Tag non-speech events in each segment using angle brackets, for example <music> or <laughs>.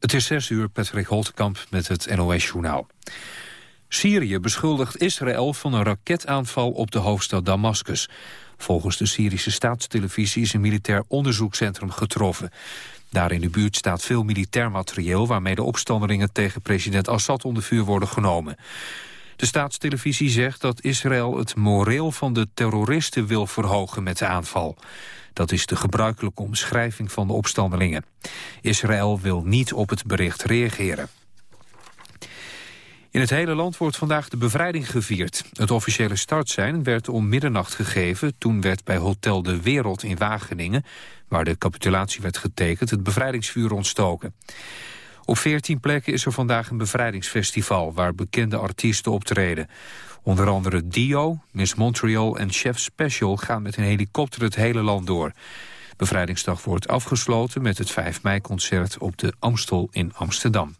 Het is 6 uur, Patrick Holtkamp met het NOS-journaal. Syrië beschuldigt Israël van een raketaanval op de hoofdstad Damascus. Volgens de Syrische staatstelevisie is een militair onderzoekscentrum getroffen. Daar in de buurt staat veel militair materieel... waarmee de opstandelingen tegen president Assad onder vuur worden genomen. De staatstelevisie zegt dat Israël het moreel van de terroristen wil verhogen met de aanval. Dat is de gebruikelijke omschrijving van de opstandelingen. Israël wil niet op het bericht reageren. In het hele land wordt vandaag de bevrijding gevierd. Het officiële startsein werd om middernacht gegeven... toen werd bij Hotel de Wereld in Wageningen... waar de capitulatie werd getekend, het bevrijdingsvuur ontstoken. Op veertien plekken is er vandaag een bevrijdingsfestival... waar bekende artiesten optreden. Onder andere Dio, Miss Montreal en Chef Special... gaan met een helikopter het hele land door. Bevrijdingsdag wordt afgesloten met het 5 mei-concert... op de Amstel in Amsterdam.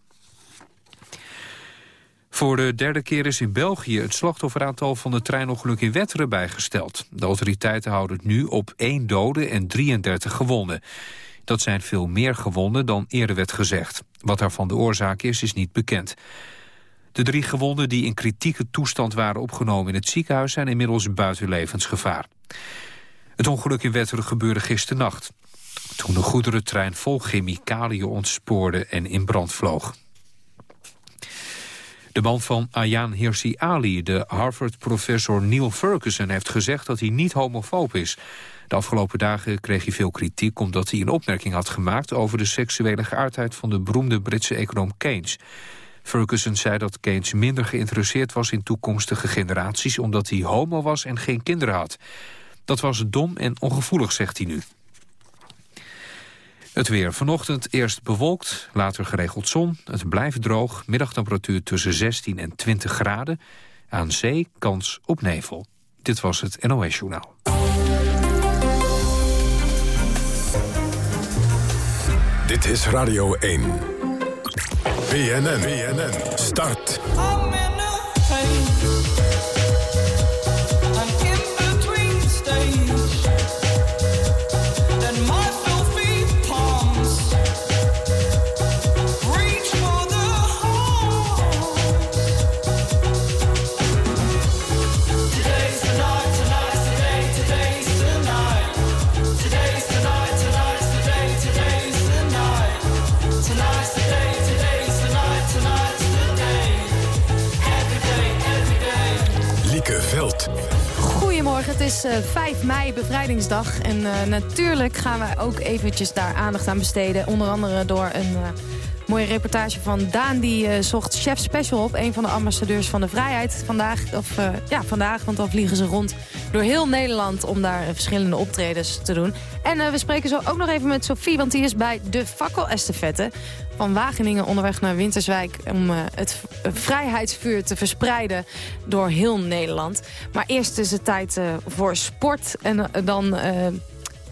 Voor de derde keer is in België het slachtofferaantal van de treinongeluk in Wetteren bijgesteld. De autoriteiten houden het nu op 1 dode en 33 gewonden. Dat zijn veel meer gewonden dan eerder werd gezegd. Wat daarvan de oorzaak is, is niet bekend. De drie gewonden die in kritieke toestand waren opgenomen in het ziekenhuis... zijn inmiddels buiten levensgevaar. Het ongeluk in Wetteren gebeurde gisternacht. Toen de goederentrein vol chemicaliën ontspoorde en in brand vloog. De man van Ayaan Hirsi Ali, de Harvard-professor Neil Ferguson... heeft gezegd dat hij niet homofoob is. De afgelopen dagen kreeg hij veel kritiek... omdat hij een opmerking had gemaakt over de seksuele geaardheid... van de beroemde Britse econoom Keynes. Ferguson zei dat Keynes minder geïnteresseerd was in toekomstige generaties... omdat hij homo was en geen kinderen had. Dat was dom en ongevoelig, zegt hij nu. Het weer vanochtend eerst bewolkt, later geregeld zon. Het blijft droog, middagtemperatuur tussen 16 en 20 graden. Aan zee kans op nevel. Dit was het NOS Journaal. Dit is Radio 1. BNN, BNN, start. Het is 5 eh, mei, bevrijdingsdag. En uh, natuurlijk gaan wij ook eventjes daar aandacht aan besteden. Onder andere door een uh, mooie reportage van Daan. Die zocht Chef Special op, een van de ambassadeurs van de vrijheid. Vandaag, of ja, vandaag, want dan vliegen ze rond door heel Nederland... om daar verschillende optredens te doen. En we spreken zo ook nog even met Sophie, want die is bij de fakkelestafette van Wageningen onderweg naar Winterswijk... om uh, het vrijheidsvuur te verspreiden door heel Nederland. Maar eerst is het tijd uh, voor sport en dan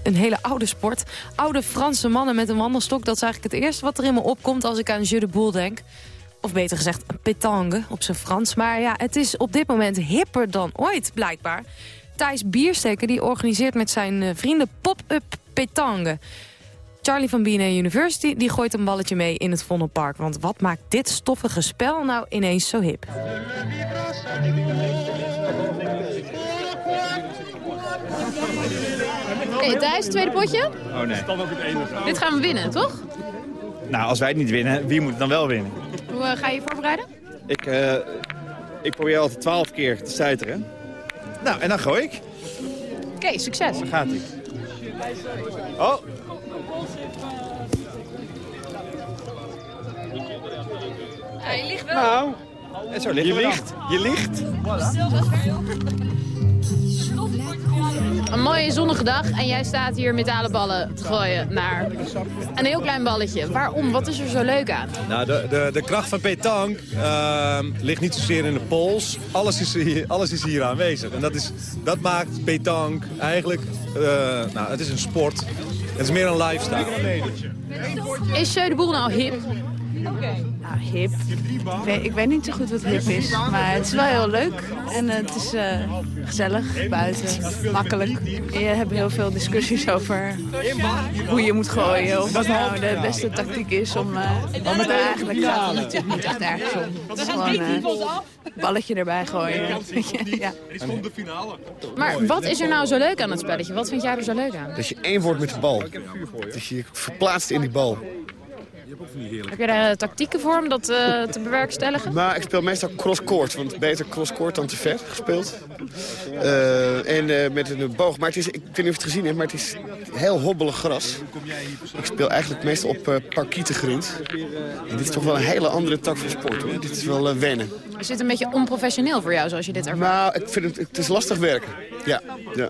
een hele oude sport. Oude Franse mannen met een wandelstok. Dat is eigenlijk het eerste wat er in me opkomt als ik aan Jeu de Boule denk. Of beter gezegd, pétangue op zijn Frans. Maar ja, het is op dit moment hipper dan ooit, blijkbaar. Thijs Biersteker die organiseert met zijn vrienden pop-up pétangue. Charlie van BNA University die gooit een balletje mee in het Vondelpark. Want wat maakt dit stoffige spel nou ineens zo hip? Oké, okay, Thijs, tweede potje. Oh nee. Dit gaan we winnen, toch? Nou, als wij het niet winnen, wie moet het dan wel winnen? Hoe uh, ga je je voorbereiden? Ik, uh, ik probeer altijd twaalf keer te stuiteren. Nou, en dan gooi ik. Oké, okay, succes. Dan gaat hij. Oh, Ja, je ligt wel. Nou, en zo ligt je ligt. Je ligt. Een mooie zonnige dag en jij staat hier metalen ballen te gooien naar een heel klein balletje. Waarom? Wat is er zo leuk aan? Nou, de, de, de kracht van petanque uh, ligt niet zozeer in de pols. Alles is hier, alles is hier aanwezig. En dat, is, dat maakt petanque eigenlijk... Uh, nou, het is een sport. Het is meer een lifestyle. Is Jeu de Boel nou hip? Nou, hip. Ik weet, ik weet niet zo goed wat hip is, maar het is wel heel leuk. En het is uh, gezellig buiten, makkelijk. Je hebt heel veel discussies over hoe je moet gooien. Of wat nou de beste tactiek is om... Uh, maar eigenlijk gaat het natuurlijk niet echt ergens om. Het is gewoon een uh, balletje erbij gooien. ja. <laughs> Maar wat is er nou zo leuk aan het spelletje? Wat vind jij er zo leuk aan? Dat je één wordt met de bal. Dat je je verplaatst in die bal. Heb je daar tactieken voor om dat uh, te bewerkstelligen? Maar ik speel meestal cross-court, want beter cross-court dan te ver gespeeld. Uh, en uh, met een boog. Maar het is, ik weet niet of je het gezien hebt, maar het is heel hobbelig gras. Ik speel eigenlijk meestal op parkietengrond. En dit is toch wel een hele andere tak van sport hoor. Dit is wel wennen. Is dit een beetje onprofessioneel voor jou, zoals je dit ervaart? Nou, ik vind het, het is lastig werken. Ja. ja.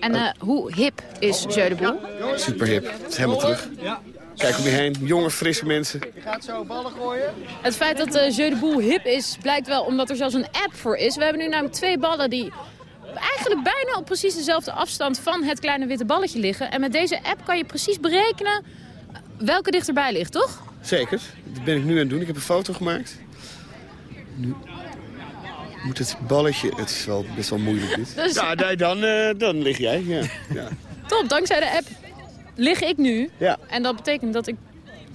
En hoe hip is Jeu de Boel? Super hip. Het is helemaal terug. Kijk om je heen, jonge, frisse mensen. Je gaat zo ballen gooien? Het feit dat uh, Jeu de Boel hip is, blijkt wel omdat er zelfs een app voor is. We hebben nu namelijk twee ballen die eigenlijk bijna op precies dezelfde afstand van het kleine witte balletje liggen. En met deze app kan je precies berekenen welke dichterbij ligt, toch? Zeker. Dat ben ik nu aan het doen. Ik heb een foto gemaakt. Nu moet het balletje... Het is wel best wel moeilijk dit. <laughs> Dus... Ja, nee, dan, uh, dan lig jij. Ja. ja. Top, dankzij de app lig ik nu. Ja. En dat betekent dat ik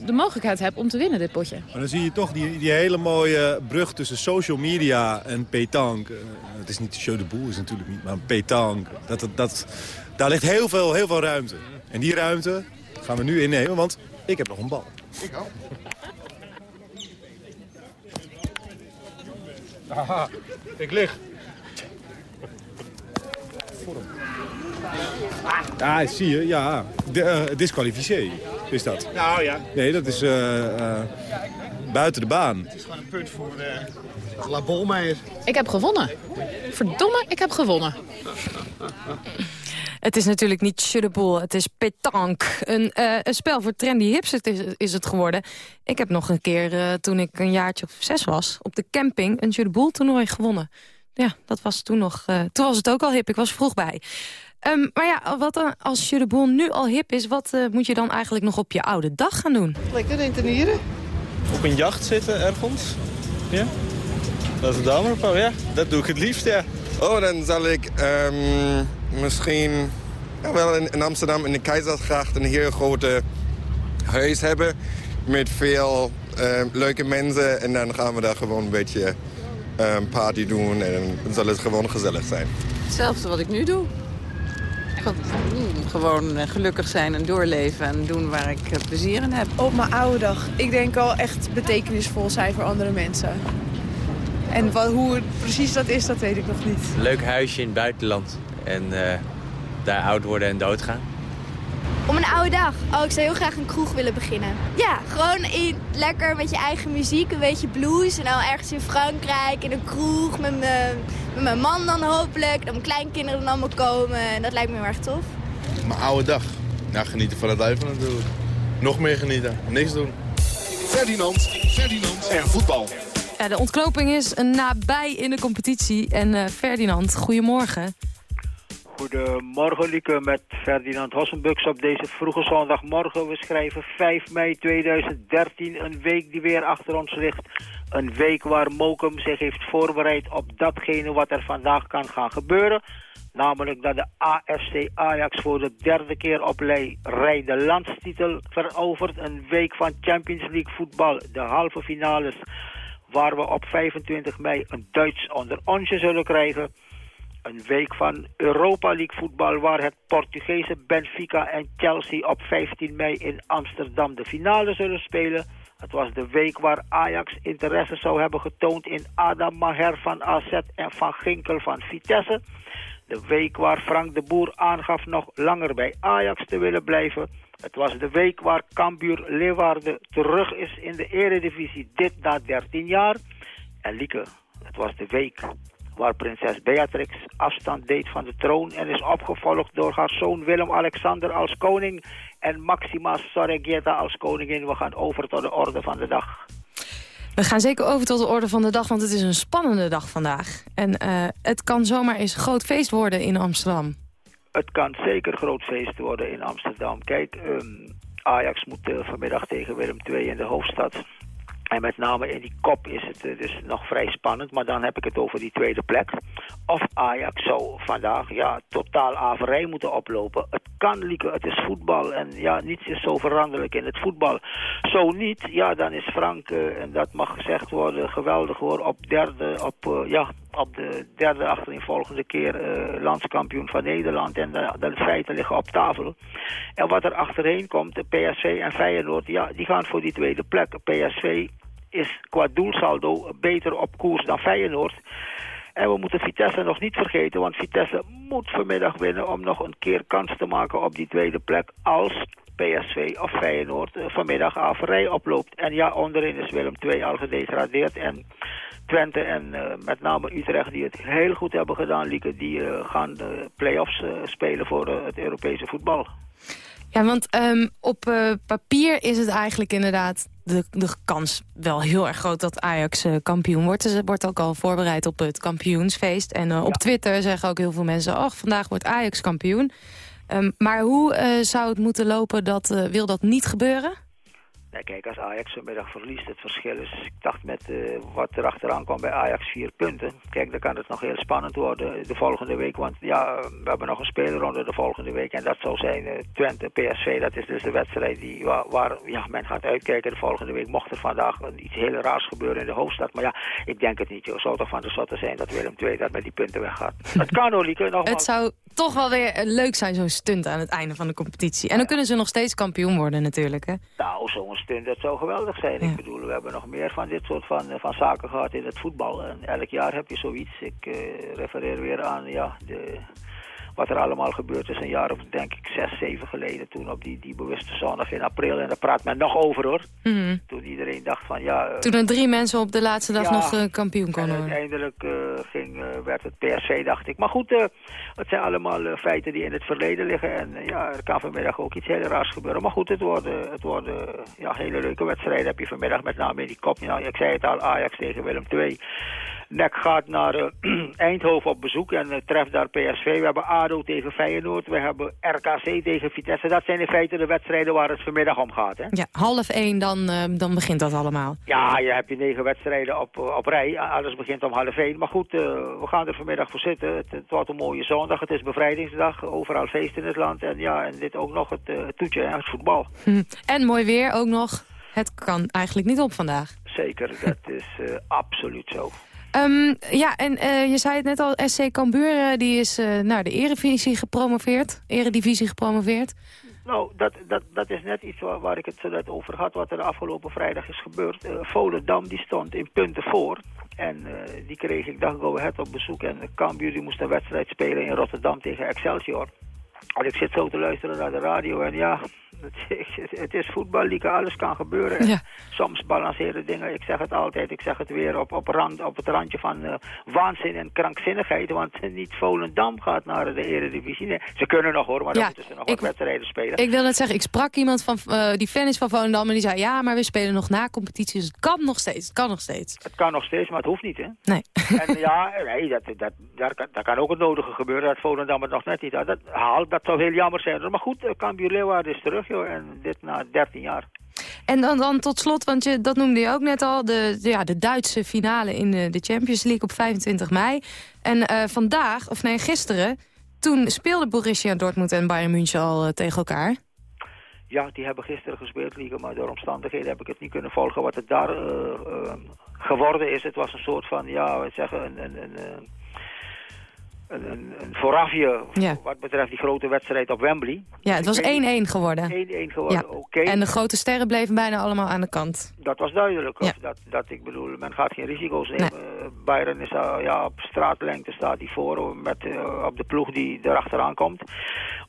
de mogelijkheid heb om te winnen, dit potje. Maar dan zie je toch die, die hele mooie brug tussen social media en pétanque. Het is niet de show de boel, is natuurlijk niet, maar pétanque. Dat, dat, dat, daar ligt heel veel, heel veel ruimte. En die ruimte gaan we nu innemen, want ik heb nog een bal. Ik ook. Aha, ik lig. Ah, zie je, ja. De, uh, disqualificeer is dat. Nou ja. Nee, dat is uh, uh, buiten de baan. Het is gewoon een punt voor uh, La Bolmeijer. Ik heb gewonnen. Verdomme, ik heb gewonnen. Het is natuurlijk niet Shudderpool, het is petanque. Een, uh, een spel voor trendy hips is, is het geworden. Ik heb nog een keer, uh, toen ik een jaartje of zes was... op de camping een Shudderpool toernooi gewonnen. Ja, dat was toen nog... Uh, toen was het ook al hip, ik was vroeg bij. Um, maar ja, wat dan, als je de boel nu al hip is... wat uh, moet je dan eigenlijk nog op je oude dag gaan doen? Lekker intenieren. Op een jacht zitten ergens. Ja. Dat is dan maar ja. Dat doe ik het liefst, ja. Oh, dan zal ik um, misschien... Ja, wel in, in, Amsterdam in de Keizersgracht een heel grote huis hebben... met veel uh, leuke mensen. En dan gaan we daar gewoon een beetje um, party doen. En dan zal het gewoon gezellig zijn. Hetzelfde wat ik nu doe. Gewoon gelukkig zijn en doorleven en doen waar ik plezier in heb. Op mijn oude dag. Ik denk al echt betekenisvol zijn voor andere mensen. En wat, hoe precies dat is, dat weet ik nog niet. Leuk huisje in het buitenland. En uh, daar oud worden en doodgaan. Om een oude dag. Oh, ik zou heel graag een kroeg willen beginnen. Ja, gewoon in, lekker met je eigen muziek, een beetje blues. En dan ergens in Frankrijk, in een kroeg, met mijn, met mijn man dan hopelijk. Dat mijn kleinkinderen dan allemaal komen. En dat lijkt me heel erg tof. Mijn oude dag. Ja, genieten van het leven natuurlijk. Nog meer genieten. Niks doen. Ferdinand, Ferdinand en voetbal. Ja, de ontknoping is nabij in de competitie. En uh, Ferdinand, goedemorgen. Goedemorgen, Lieke, met Ferdinand Hossenbux op deze vroege zondagmorgen. We schrijven 5 mei 2013, een week die weer achter ons ligt. Een week waar Mokum zich heeft voorbereid op datgene wat er vandaag kan gaan gebeuren. Namelijk dat de AFC Ajax voor de derde keer op rij de landstitel verovert. Een week van Champions League voetbal, de halve finales. Waar we op 25 mei een Duits onder onsje zullen krijgen. Een week van Europa League voetbal waar het Portugese Benfica en Chelsea op 15 mei in Amsterdam de finale zullen spelen. Het was de week waar Ajax interesse zou hebben getoond in Adam Maher van AZ en Van Ginkel van Vitesse. De week waar Frank de Boer aangaf nog langer bij Ajax te willen blijven. Het was de week waar Cambuur Leeuwarden terug is in de eredivisie, dit na 13 jaar. En Lieke, het was de week waar prinses Beatrix afstand deed van de troon en is opgevolgd door haar zoon Willem-Alexander als koning en Maxima Sorregeta als koningin. We gaan over tot de orde van de dag. We gaan zeker over tot de orde van de dag, want het is een spannende dag vandaag. En uh, het kan zomaar eens een groot feest worden in Amsterdam. Het kan zeker groot feest worden in Amsterdam. Kijk, um, Ajax moet eh, vanmiddag tegen Willem II in de hoofdstad. En met name in die kop is het eh, dus nog vrij spannend. Maar dan heb ik het over die tweede plek. Of Ajax zou vandaag ja, totaal averij moeten oplopen. Het kan, Lieke, het is voetbal. En ja, niets is zo veranderlijk in het voetbal. Zo niet, ja, dan is Frank, eh, en dat mag gezegd worden, geweldig hoor. Op derde, op, eh, ja, op de derde achtereenvolgende keer eh, landskampioen van Nederland. En de, de feiten liggen op tafel. En wat er achterheen komt, de PSV en Feyenoord, ja, die gaan voor die tweede plek. PSV is qua doelsaldo beter op koers dan Feyenoord. En we moeten Vitesse nog niet vergeten, want Vitesse moet vanmiddag winnen om nog een keer kans te maken op die tweede plek als PSV of Feyenoord eh, vanmiddag averij oploopt. En ja, onderin is Willem II al gedegradeerd en Twente en eh, met name Utrecht die het heel goed hebben gedaan, Lieke, die eh, gaan de play-offs eh, spelen voor het Europese voetbal. Ja, want ehm, op papier is het eigenlijk inderdaad de, de kans wel heel erg groot dat Ajax kampioen wordt. Ze wordt ook al voorbereid op het kampioensfeest. En op Twitter zeggen ook heel veel mensen... ach, vandaag wordt Ajax kampioen. Ehm, maar hoe zou het moeten lopen? Dat, wil dat niet gebeuren? Nee, kijk, als Ajax vanmiddag verliest, het verschil is, ik dacht met eh, wat er achteraan kwam bij Ajax, vier punten. Kijk, dan kan het nog heel spannend worden de volgende week, want ja, we hebben nog een spelerronde de volgende week. En dat zou zijn eh, Twente, PSV, dat is dus de wedstrijd die, waar, waar ja, men gaat uitkijken de volgende week. Mocht er vandaag iets heel raars gebeuren in de hoofdstad, maar ja, ik denk het niet. Het zou toch van de zotte zijn dat Willem II dat met die punten weggaat. <laughs> het kan hoor, Lieke, nogmaals. Het zou toch wel weer eh, leuk zijn, zo'n stunt aan het einde van de competitie. En dan kunnen ze nog steeds kampioen worden natuurlijk, hè? Nou, zo'n stunt, dat zou geweldig zijn. Ik bedoel, we hebben nog meer van dit soort van, eh, van zaken gehad in het voetbal. En elk jaar heb je zoiets. Ik eh, refereer weer aan ja, de, wat er allemaal gebeurd is een jaar of denk ik zes, zeven geleden. Toen op die, die bewuste zondag in april. En daar praat men nog over hoor. Mhm. Toen iedereen dacht van ja... eh, Toen er drie mensen op de laatste dag Ja. nog eh, kampioen konden en worden. uiteindelijk eh, ging, werd het PSV, dacht ik. Maar goed, eh, het zijn allemaal feiten die in het verleden liggen. En ja, er kan vanmiddag ook iets heel raars gebeuren. Maar goed, het worden, het worden ja, hele leuke wedstrijden. Heb je vanmiddag met name in die kop. Nou, ik zei het al, Ajax tegen Willem II. NEC gaat naar eh, <clears throat> Eindhoven op bezoek en eh, treft daar PSV. We hebben ADO tegen Feyenoord. We hebben RKC tegen Vitesse. Dat zijn in feite de wedstrijden waar het vanmiddag om gaat. Hè? Ja, half één, dan, eh, dan begint dat allemaal. Ja, je hebt je negen wedstrijden op, op rij. Alles begint om half één. Maar goed, we gaan er vanmiddag voor zitten. Het, het wordt een mooie zondag. Het is bevrijdingsdag. Overal feest in het land. En ja, en dit ook nog het, toetje en het voetbal. Hm. En mooi weer ook nog. Het kan eigenlijk niet op vandaag. Zeker, dat is absoluut zo. Ehm, ja, en eh, je zei het net al, SC Cambuur eh, die is eh, naar de Eredivisie gepromoveerd. Eredivisie gepromoveerd. Nou, dat, dat, dat is net iets waar, waar ik het zo net over had, wat er afgelopen vrijdag is gebeurd. Eh Volendam die stond in punten voor. En die kreeg ik dag Go Ahead op bezoek. En Cambuur die moest een wedstrijd spelen in Rotterdam tegen Excelsior. En ik zit zo te luisteren naar de radio en ja, het, is- het voetbal, Lieke, alles kan gebeuren. En Soms balanceren dingen, ik zeg het altijd, ik zeg het weer, op, op, rand, op het randje van eh, waanzin en krankzinnigheid. Want niet Volendam gaat naar de Eredivisie. Nee, ze kunnen nog hoor, maar dan Ja, moeten ze nog ik- wat wedstrijden spelen. Ik wil net zeggen, ik sprak iemand van, eh, die fan is van Volendam... en die zei, ja, maar we spelen nog na competitie, dus het kan nog steeds. Het kan nog steeds. Het kan nog steeds, maar het hoeft niet, hè? Nee. <laughs> En ja, nee, dat, dat, daar, kan, daar kan ook het nodige gebeuren. Dat Volendam het nog net niet had. Dat, haalt, dat zou heel jammer zijn. Maar goed, eh, Cambuur Leeuwarden is terug, En dit na 13 jaar. En dan, dan tot slot, want je, dat noemde je ook net al... de, de, ja, de Duitse finale in de, de Champions League op 25 mei. En eh, vandaag, of nee, gisteren... toen speelden Borussia Dortmund en Bayern München al eh, tegen elkaar. Ja, die hebben gisteren gespeeld, Liga, maar door omstandigheden heb ik het niet kunnen volgen wat het daar eh, eh, geworden is. Het was een soort van, ja, we zeggen, een, een, een, eh, een, een, voorafje Ja. wat betreft die grote wedstrijd op Wembley. Ja, het was 1-1 geworden. 1-1 geworden, Ja. oké. En de grote sterren bleven bijna allemaal aan de kant. Dat was duidelijk. Ja. Of Dat, dat, ik bedoel, men gaat geen risico's nemen. Eh, Bayern is uh, ja, op straatlengte staat hij voor met, uh, op de ploeg die erachteraan komt.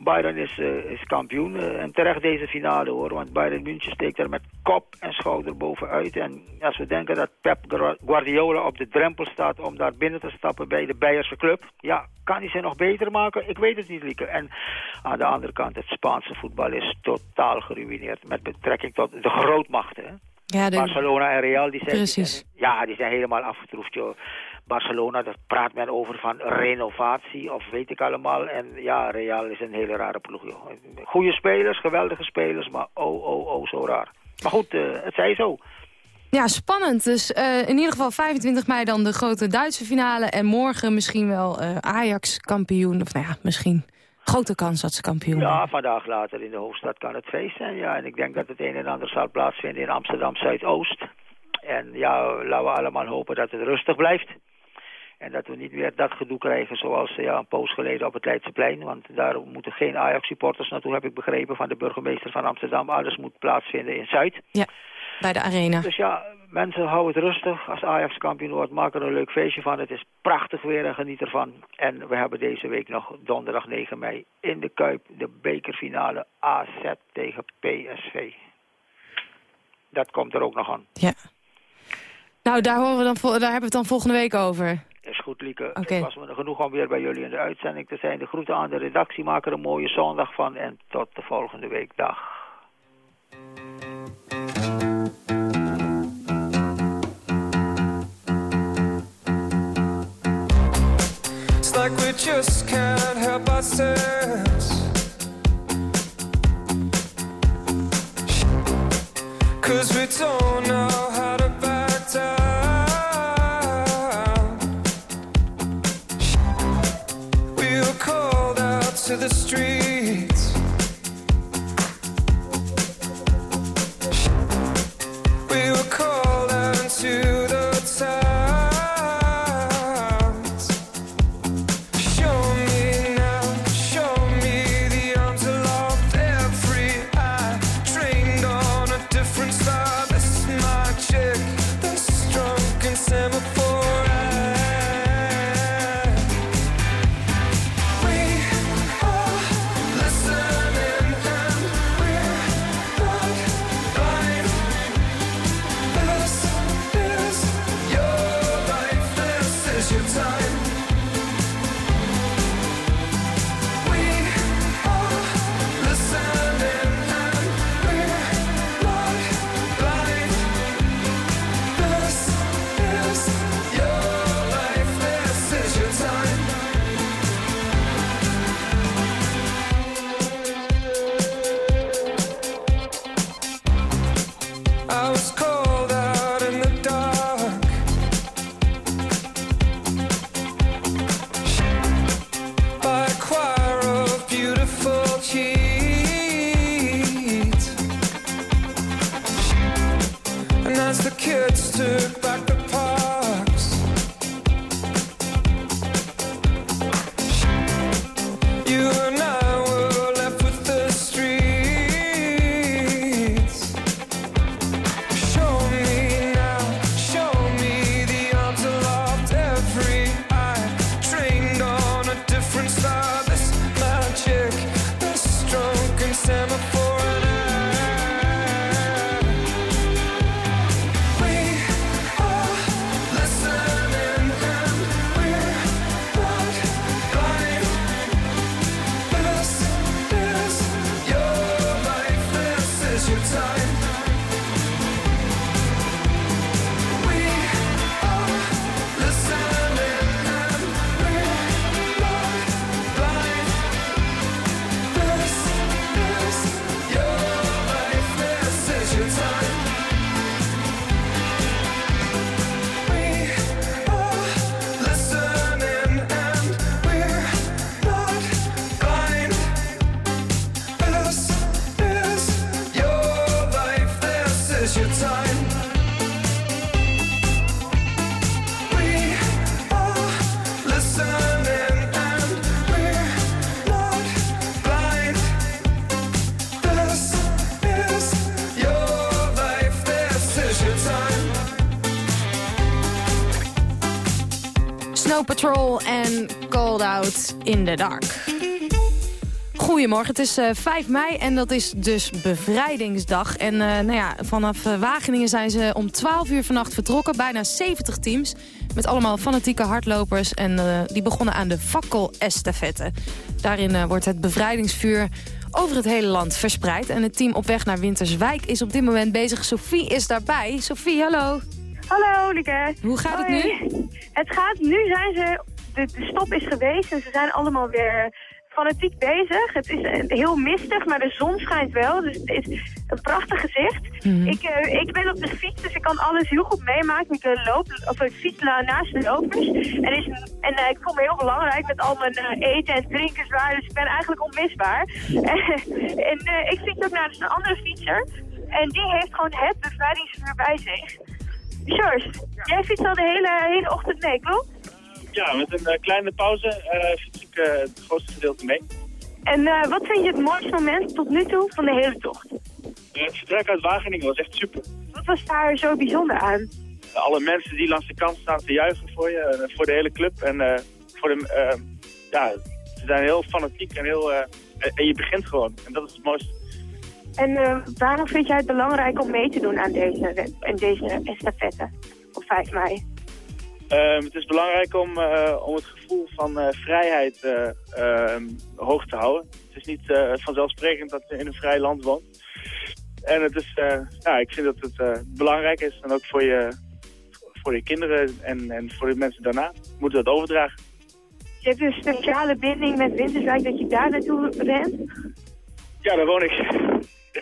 Bayern is, uh, is kampioen uh, en terecht deze finale hoor. Want Bayern München steekt er met kop en schouder bovenuit. En als we denken dat Pep Guardiola op de drempel staat om daar binnen te stappen bij de Beierse club. Ja, kan hij ze nog beter maken? Ik weet het niet, Lieke. En aan de andere kant, het Spaanse voetbal is totaal geruineerd met betrekking tot de grootmachten. Hè? Ja, de... Barcelona en Real, die zijn. Die zijn, ja, die zijn helemaal afgetroefd, joh. Barcelona, daar praat men over van renovatie of weet ik allemaal. En ja, Real is een hele rare ploeg, joh. Goede spelers, geweldige spelers, maar oh, oh, oh, zo raar. Maar goed, uh, het zij zo. Ja, spannend. Dus uh, in ieder geval 25 mei dan de grote Duitse finale. En morgen misschien wel uh, Ajax kampioen. Of nou ja, misschien grote kans dat ze kampioen Ja, vandaag later in de hoofdstad kan het feest zijn. Ja. En ik denk dat het een en ander zal plaatsvinden in Amsterdam Zuidoost. En ja, laten we allemaal hopen dat het rustig blijft. En dat we niet weer dat gedoe krijgen zoals ja, een poos geleden op het Leidseplein. Want daar moeten geen Ajax-supporters naartoe, heb ik begrepen, van de burgemeester van Amsterdam. Alles moet plaatsvinden in Zuid. Ja, bij de arena. Dus ja, mensen, hou het rustig. Als Ajax kampioen wordt, maak er een leuk feestje van. Het is prachtig weer en geniet ervan. En we hebben deze week nog donderdag 9 mei in de Kuip de bekerfinale AZ tegen PSV. Dat komt er ook nog aan. Ja. Nou, daar, horen we dan, daar hebben we het dan volgende week over. Is goed, Lieke. Okay. Het was me genoeg om weer bij jullie in de uitzending te zijn. De groeten aan de redactie. Maak er een mooie zondag van. En tot de volgende week. Dag. It's like we just can't help ourselves Cause we don't Snow patrol en Cold Out in the Dark. Goedemorgen, het is uh, eh, 5 mei en dat is dus bevrijdingsdag. En uh, nou ja, vanaf uh, Wageningen zijn ze om 12 uur vannacht vertrokken. Bijna 70 teams met allemaal fanatieke hardlopers. En die begonnen aan de fakkel-estafette. Daarin wordt het bevrijdingsvuur over het hele land verspreid. En het team op weg naar Winterswijk is op dit moment bezig. Sophie is daarbij. Sophie, hallo. Hallo, Lieke. Hoe gaat het nu? <laughs> Het gaat, nu zijn ze, de, de stop is geweest en ze zijn allemaal weer fanatiek bezig. Het is eh, heel mistig, maar de zon schijnt wel. Dus het is een prachtig gezicht. Mhm. ik, eh, ik ben op de fiets, dus ik kan alles heel goed meemaken. Ik uh, loop, of ik fiets na- naast de lopers. En, is, en eh, ik voel me heel belangrijk met al mijn eh, eten en drinken zwaar. Dus ik ben eigenlijk onmisbaar. <laughs> en eh, ik fiets ook naar dus een andere fietser. En die heeft gewoon het bevrijdingsvuur bij zich. George, jij fietst al de hele, hele ochtend mee, klopt? Ja, met een eh, kleine pauze eh fiets ik eh, het grootste gedeelte mee. En wat vind je het mooiste moment tot nu toe van de hele tocht? Het vertrek uit Wageningen was echt super. Wat was daar zo bijzonder aan? Alle mensen die langs de kant staan te juichen voor je, voor de hele club. En voor de, ja, ze zijn heel fanatiek en heel... en- je begint gewoon. En dat is het mooiste. En waarom vind jij het belangrijk om mee te doen aan deze, aan deze estafette op 5 mei? Ehm, het is belangrijk om, eh, om het gevoel van eh, vrijheid eh, ehm, hoog te houden. Het is niet vanzelfsprekend dat je in een vrij land woont. En het is, ja, ik vind dat het belangrijk is. En ook voor je, voor je kinderen en, en voor de mensen daarna moeten dat overdragen. Je hebt een speciale binding met Winterswijk dat je daar naartoe rent? Ja, daar woon ik.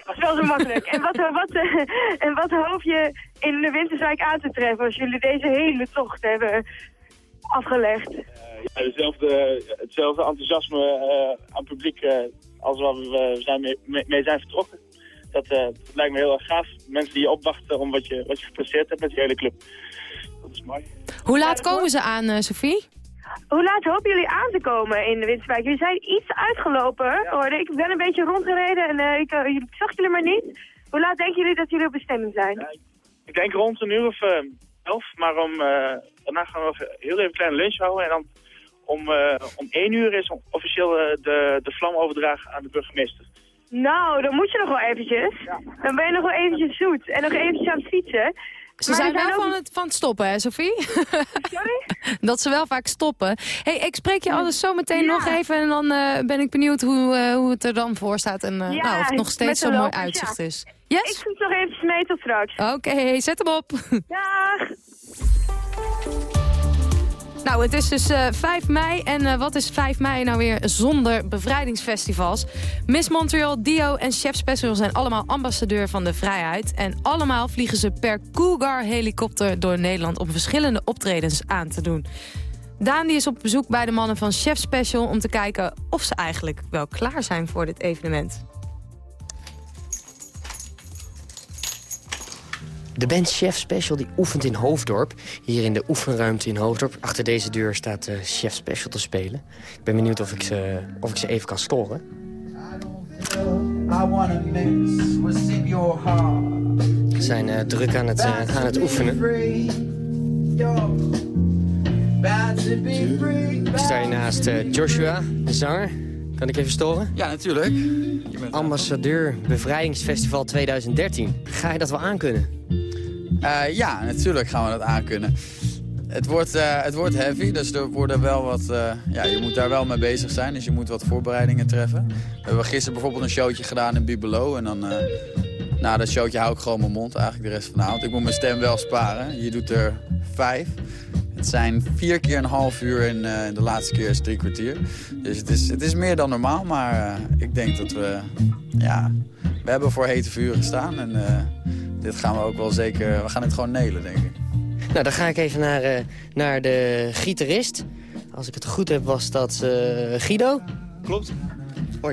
Dat is wel zo makkelijk. en, wat, wat, eh, en wat hoop je in de Winterswijk aan te treffen als jullie deze hele tocht hebben afgelegd? Ja, dezelfde, hetzelfde enthousiasme eh, aan het publiek eh, als waar we eh, zijn mee, zijn vertrokken. Dat, eh, dat lijkt me heel erg gaaf. Mensen die je opwachten om wat je, wat je gepresteerd hebt met die hele club. Dat is mooi. Hoe laat komen ze aan, eh, Sophie? Hoe laat hopen jullie aan te komen in de Winterswijk? Jullie zijn iets uitgelopen, hoorde ik. Ben een beetje rondgereden en eh, ik, eh, ik zag jullie maar niet. Hoe laat denken jullie dat jullie op bestemming zijn? Ik denk rond een uur of eh, elf, maar om, daarna gaan we heel even een kleine lunch houden. En dan om, om één uur is officieel de, de vlam overdragen aan de burgemeester. Nou, dan moet je nog wel eventjes. Dan ben je nog wel eventjes zoet en nog eventjes aan het fietsen. Ze Maar zijn wel ook- van het, van het stoppen, hè, Sophie? Sorry? <laughs> dat ze wel vaak stoppen. hey, ik spreek je alles zo meteen nog even en dan eh, ben ik benieuwd hoe, eh, hoe het er dan voor staat. En eh, Ja, nou, of het nog steeds zo'n mooi uitzicht ja. is. Ik fiets nog eventjes mee tot straks. Oké, zet hem op. <laughs> Dag! Nou, het is dus eh 5 mei. En eh, wat is 5 mei nou weer zonder bevrijdingsfestivals? Miss Montreal, Dio en Chef Special zijn allemaal ambassadeur van de vrijheid. En allemaal vliegen ze per Cougar-helikopter door Nederland... om verschillende optredens aan te doen. Daan is op bezoek bij de mannen van Chef Special... om te kijken of ze eigenlijk wel klaar zijn voor dit evenement. De band Chef Special die oefent in Hoofddorp. Hier in de oefenruimte in Hoofddorp. Achter deze deur staat eh, Chef Special te spelen. Ik ben benieuwd of ik ze, of ik ze even kan storen. Ze zijn eh, druk aan het, eh, aan het oefenen. Ik sta hier naast Joshua, de zanger. Kan ik even storen? Ja, natuurlijk. Ambassadeur Bevrijdingsfestival 2013. Ga je dat wel aankunnen? Eh, ja, natuurlijk gaan we dat aankunnen. Het wordt, eh, het wordt heavy, dus er worden wel wat, eh, ja, je moet daar wel mee bezig zijn. Dus je moet wat voorbereidingen treffen. We hebben gisteren bijvoorbeeld een showtje gedaan in Bibelo. En dan, na dat showtje hou ik gewoon mijn mond eigenlijk de rest van de avond. Ik moet mijn stem wel sparen. Je doet er vijf. Het zijn vier keer een half uur en de laatste keer is drie kwartier. Dus het is, het is meer dan normaal, maar ik denk dat we, ja, we hebben voor hete vuren gestaan. En dit gaan we ook wel zeker, we gaan het gewoon nelen, denk ik. Nou, dan ga ik even naar, eh, naar de gitarist. Als ik het goed heb, was dat eh, Guido. Klopt.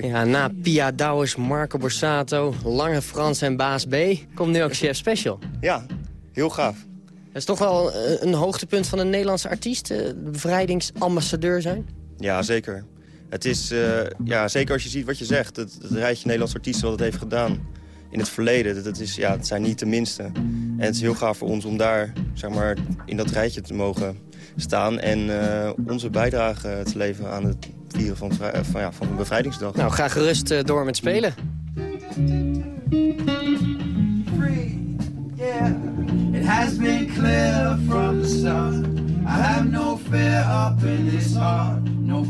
Ja, na Pia Douwes, Marco Borsato, Lange Frans en Baas B... komt nu ook Chef Special. Ja, heel gaaf. Dat is toch wel eh, een hoogtepunt van een Nederlandse artiest... eh, de bevrijdingsambassadeur zijn? Ja, zeker. Het is, eh, ja, zeker als je ziet wat je zegt. Het, het rijtje Nederlandse artiesten wat het heeft gedaan in het verleden. Dat, dat is, ja, het zijn niet de minste. En het is heel gaaf voor ons om daar zeg maar, in dat rijtje te mogen staan... en eh, onze bijdrage te leveren aan het vieren van, eh, van, ja, van de bevrijdingsdag. Nou, ga gerust eh, door met spelen. Yeah, it has been clear from the start. I have no fear up in this heart, no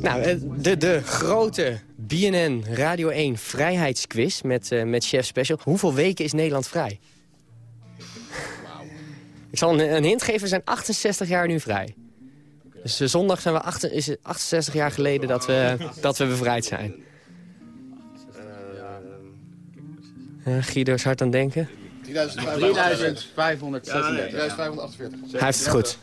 Nou, eh, de, de grote BNN Radio 1 vrijheidsquiz met, eh, met Chef Special. Hoeveel weken is Nederland vrij? Ik zal een, een hint geven, we zijn 68 jaar nu vrij. Dus eh, zondag zijn we achter, is het 68 jaar geleden dat we, dat we bevrijd zijn. Eh, Guido is hard aan het denken. 3536. 3548. Hij heeft het goed.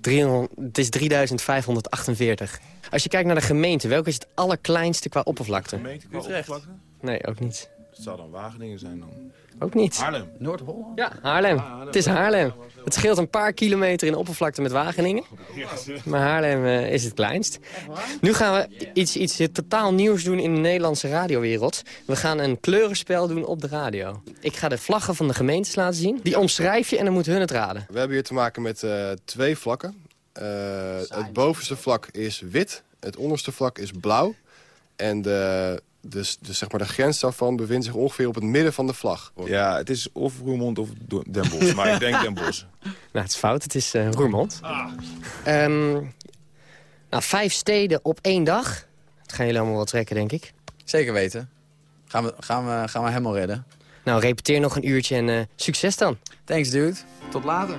300, het is 3548. Als je kijkt naar de gemeente, welke is het allerkleinste qua oppervlakte? Gemeente qua Utrecht. oppervlakte? Nee, ook niet. Het zou dan Wageningen zijn dan. Ook niet. Haarlem. Noord-Holland? Ja, Haarlem. Het is Haarlem. Het scheelt een paar kilometer in oppervlakte met Wageningen. Maar Haarlem eh, is het kleinst. Nu gaan we iets, iets totaal nieuws doen in de Nederlandse radiowereld. We gaan een kleurenspel doen op de radio. Ik ga de vlaggen van de gemeentes laten zien. Die omschrijf je en dan moeten hun het raden. We hebben hier te maken met eh, twee vlakken. Eh, het bovenste vlak is wit, het onderste vlak is blauw. En de, de, de, zeg maar de grens daarvan bevindt zich ongeveer op het midden van de vlag. Ja, het is of Roermond of Den Bosch. maar ik denk Den Bosch. <laughs> Nou, het is fout. Het is eh, Roermond. Ehm, nou, vijf steden op één dag. Dat gaan jullie allemaal wel trekken, denk ik. Zeker weten. Gaan we, gaan we, gaan we helemaal redden. Nou, repeteer nog een uurtje en eh, succes dan. Thanks, dude. Tot later.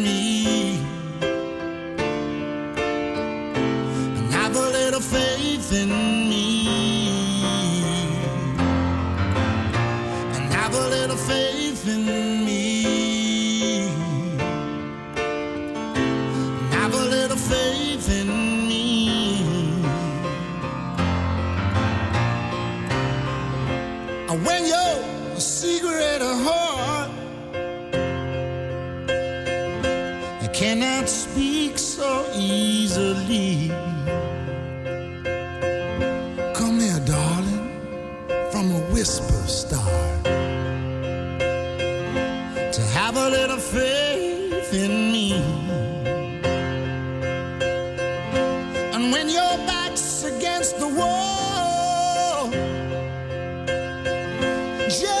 just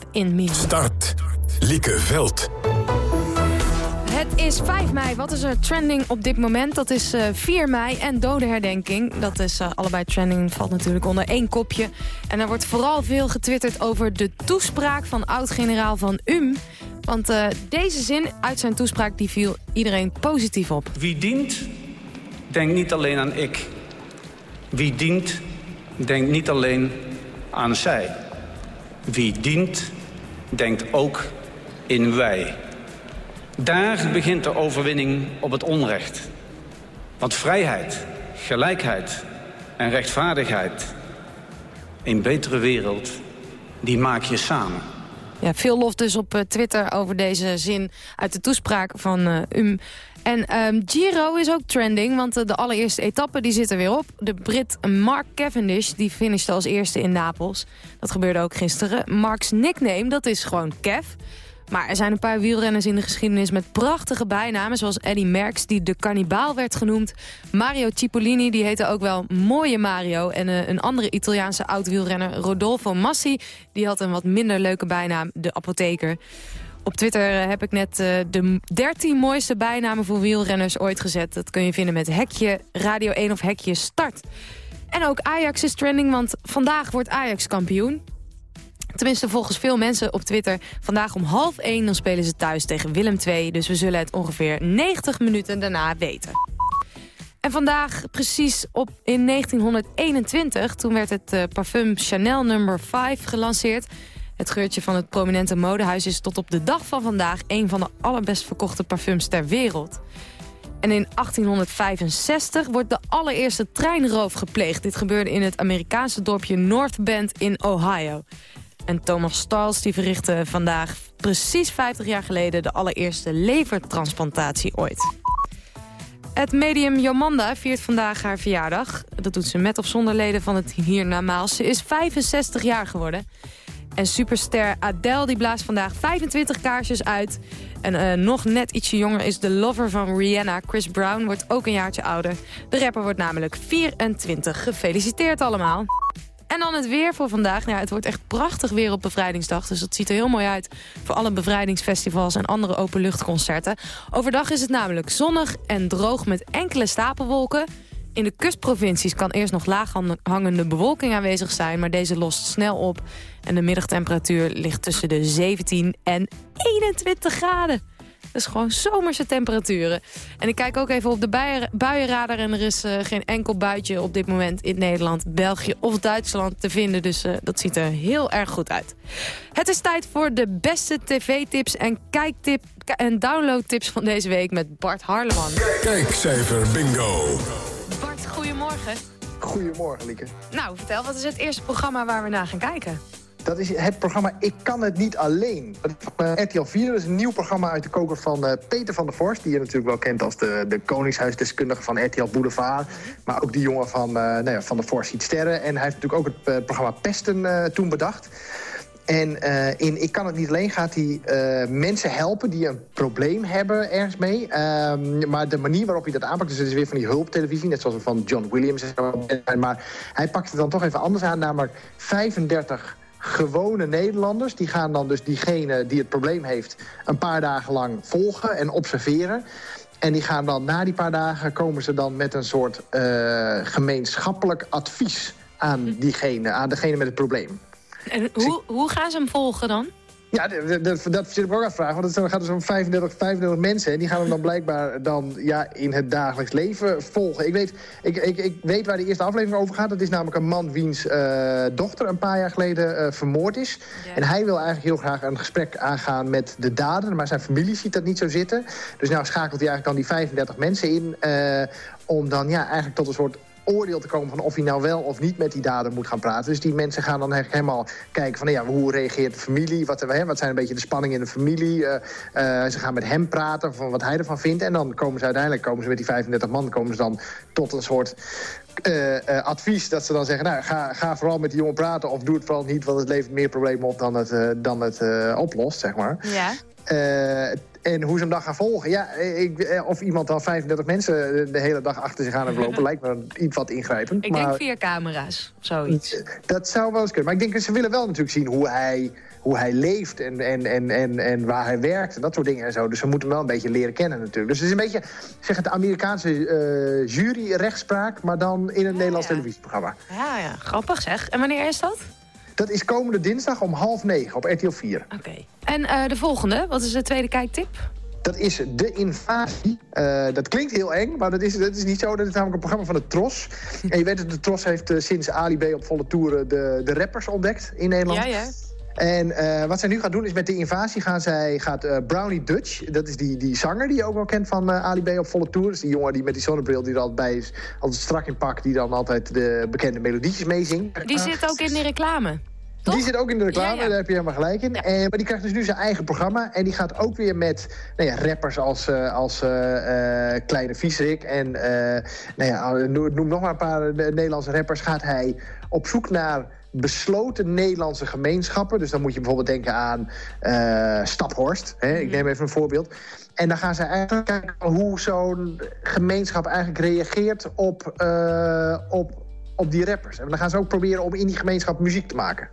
in. Start. Lieke Veld. Het is 5 mei. Wat is er trending op dit moment? Dat is eh 4 mei en dodenherdenking. Dat is eh, allebei trending, valt natuurlijk onder één kopje. En er wordt vooral veel getwitterd over de toespraak van oud-generaal van UM. Want eh, deze zin uit zijn toespraak die viel iedereen positief op. Wie dient, denkt niet alleen aan ik. Wie dient, denkt niet alleen aan zij. Wie dient, denkt ook in wij. Daar begint de overwinning op het onrecht. Want vrijheid, gelijkheid en rechtvaardigheid... een betere wereld, die maak je samen. Ja, veel lof dus op eh, Twitter over deze zin uit de toespraak van eh, UM. En ehm, Giro is ook trending, want eh, de allereerste etappe die zit er weer op. De Brit Mark Cavendish die finishte als eerste in Napels. Dat gebeurde ook gisteren. Mark's nickname, dat is gewoon Kev. Maar er zijn een paar wielrenners in de geschiedenis met prachtige bijnamen... zoals Eddy Merckx, die de kannibaal werd genoemd. Mario Cipollini, die heette ook wel Mooie Mario. En uh, een andere Italiaanse oud-wielrenner, Rodolfo Massi... die had een wat minder leuke bijnaam, de apotheker. Op Twitter heb ik net uh, de 13 mooiste bijnamen voor wielrenners ooit gezet. Dat kun je vinden met Hekje Radio 1 of Hekje Start. En ook Ajax is trending, want vandaag wordt Ajax kampioen. Tenminste, volgens veel mensen op Twitter. Vandaag om half 1 dan spelen ze thuis tegen Willem II. Dus we zullen het ongeveer 90 minuten daarna weten. En vandaag, precies op in 1921, toen werd het uh, parfum Chanel number 5 gelanceerd. Het geurtje van het prominente modehuis is tot op de dag van vandaag... een van de allerbest verkochte parfums ter wereld. En in 1865 wordt de allereerste treinroof gepleegd. Dit gebeurde in het Amerikaanse dorpje North Bend in Ohio. En Thomas Stals die verrichtte vandaag precies 50 jaar geleden... de allereerste levertransplantatie ooit. Het medium Jomanda viert vandaag haar verjaardag. Dat doet ze met of zonder leden van het hiernamaals. Ze is 65 jaar geworden. En superster Adele die blaast vandaag 25 kaarsjes uit. En uh, nog net ietsje jonger is de lover van Rihanna, Chris Brown, wordt ook een jaartje ouder. De rapper wordt namelijk 24. Gefeliciteerd allemaal. En dan het weer voor vandaag. Nou het wordt echt prachtig weer op bevrijdingsdag. Dus dat ziet er heel mooi uit voor alle bevrijdingsfestivals en andere openluchtconcerten. Overdag is het namelijk zonnig en droog met enkele stapelwolken. In de kustprovincies kan eerst nog laaghangende bewolking aanwezig zijn... maar deze lost snel op en de middagtemperatuur ligt tussen de 17 en 21 graden. Dat is gewoon zomerse temperaturen. En ik kijk ook even op de buienradar en er is uh, geen enkel buitje op dit moment in Nederland, België of Duitsland te vinden. Dus uh, dat ziet er heel erg goed uit. Het is tijd voor de beste tv-tips en kijktip en downloadtips van deze week met Bart Harleman. Kijkcijfer bingo. Bart, goedemorgen. Goedemorgen, Lieke. Nou, vertel, wat is het eerste programma waar we naar gaan kijken? Dat is het programma Ik kan het niet alleen. Uh, RTL 4 dat is een nieuw programma uit de koker van uh, Peter van der Vorst... die je natuurlijk wel kent als de, de koningshuisdeskundige van RTL Boulevard. Maar ook die jongen van, uh, nou ja, van der Vorst ziet sterren. En hij heeft natuurlijk ook het programma Pesten toen bedacht. En in Ik kan het niet alleen gaat hij mensen helpen die een probleem hebben ergens mee. Uh, maar de manier waarop hij dat aanpakt, dus het is weer van die hulptelevisie, net zoals van John Williams. Maar hij pakt het dan toch even anders aan, namelijk 35 gewone Nederlanders. Die gaan dan dus diegene die het probleem heeft een paar dagen lang volgen en observeren. En die gaan dan na die paar dagen komen ze dan met een soort uh, gemeenschappelijk advies aan diegene, aan degene met het probleem. En hoe, hoe gaan ze hem volgen dan? Ja, dat, zit ik ook aan vragen. Want het gaat dus om 35, 35 mensen. En die gaan hem dan blijkbaar dan, ja, in het dagelijks leven volgen. Ik weet, ik, ik, ik weet waar de eerste aflevering over gaat. Dat is namelijk een man wiens uh, dochter een paar jaar geleden uh, vermoord is. Ja. En hij wil eigenlijk heel graag een gesprek aangaan met de dader. Maar zijn familie ziet dat niet zo zitten. Dus nou schakelt hij eigenlijk dan die 35 mensen in... Uh, om dan ja, eigenlijk tot een soort oordeel te komen van of hij nou wel of niet met die dader moet gaan praten. Dus die mensen gaan dan eigenlijk helemaal kijken van ja, hoe reageert de familie? Wat, hè, wat zijn een beetje de spanningen in de familie? Eh, eh, ze gaan met hem praten van wat hij ervan vindt. En dan komen ze uiteindelijk komen ze met die 35 man komen ze dan tot een soort eh, eh, advies dat ze dan zeggen... Nou, ga, ga vooral met die jongen praten of doe het vooral niet... want het levert meer problemen op dan het, eh, dan het eh, oplost, zeg maar. Ja. Eh, en hoe ze hem dan gaan volgen. Ja, ik, eh, of iemand dan 35 mensen de hele dag achter zich aan heeft lopen... <laughs> lijkt me iets wat ingrijpend. Ik maar denk vier camera's of zoiets. dat zou wel eens kunnen. Maar ik denk dat ze willen wel natuurlijk zien hoe hij, hoe hij leeft... En, en, en, en, en waar hij werkt en dat soort dingen en zo. Dus ze moeten hem wel een beetje leren kennen natuurlijk. Dus het is een beetje zeg het Amerikaanse eh jury-rechtspraak... maar dan in een Nederlands televisieprogramma. Ja, ja, grappig zeg. En wanneer is dat? Dat is komende dinsdag om half negen op RTL 4. Oké. En eh, de volgende, wat is de tweede kijktip? Dat is De Invasie. Eh, dat klinkt heel eng, maar dat is, dat is niet zo. Dat is namelijk een programma van de Tros. en je weet dat de Tros heeft eh, sinds Ali B op volle toeren de, de rappers ontdekt in Nederland. Ja, ja. En wat zij nu gaat doen is met de invasie gaan zij, gaat Brownie Dutch... dat is die, die zanger die je ook wel kent van eh, Ali B op volle tour. Dat is die jongen die met die zonnebril die er altijd bij is. Altijd strak in pak, die dan altijd de bekende melodietjes meezingt. Die zit ook in de reclame. Die zit ook in de reclame, Ja, ja. daar heb je helemaal gelijk in. En, maar die krijgt dus nu zijn eigen programma. En die gaat ook weer met nou ja, rappers als, eh, als eh, eh, Kleine Vieserik. En eh, nou ja, noem nog maar een paar eh, Nederlandse rappers. Gaat hij op zoek naar besloten Nederlandse gemeenschappen. Dus dan moet je bijvoorbeeld denken aan eh, Staphorst. Hè? Ik neem even een voorbeeld. En dan gaan ze eigenlijk kijken hoe zo'n gemeenschap eigenlijk reageert op, eh, op, op die rappers. En dan gaan ze ook proberen om in die gemeenschap muziek te maken.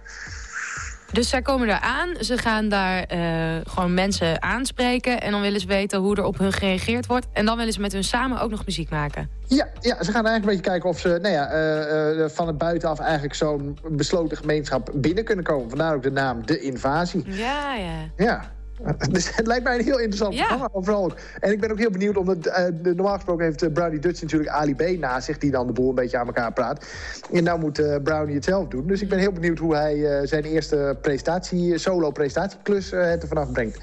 Dus zij komen daar aan, ze gaan daar eh, gewoon mensen aanspreken... en dan willen ze weten hoe er op hun gereageerd wordt. En dan willen ze met hun samen ook nog muziek maken. Ja, ja, ze gaan eigenlijk een beetje kijken of ze nou ja, eh, eh, van het buitenaf eigenlijk zo'n besloten gemeenschap binnen kunnen komen. Vandaar ook de naam De Invasie. Ja, ja. Ja. <laughs> Dus het lijkt mij een heel interessant Ja. programma. Overal ook. En ik ben ook heel benieuwd, omdat eh, de, normaal gesproken heeft eh, Brownie Dutch natuurlijk Ali B naast zich, die dan de boel een beetje aan elkaar praat. En nou moet eh, Brownie het zelf doen. Dus ik ben heel benieuwd hoe hij zijn eerste presentatie, solo presentatieklus eh, het er vanaf brengt.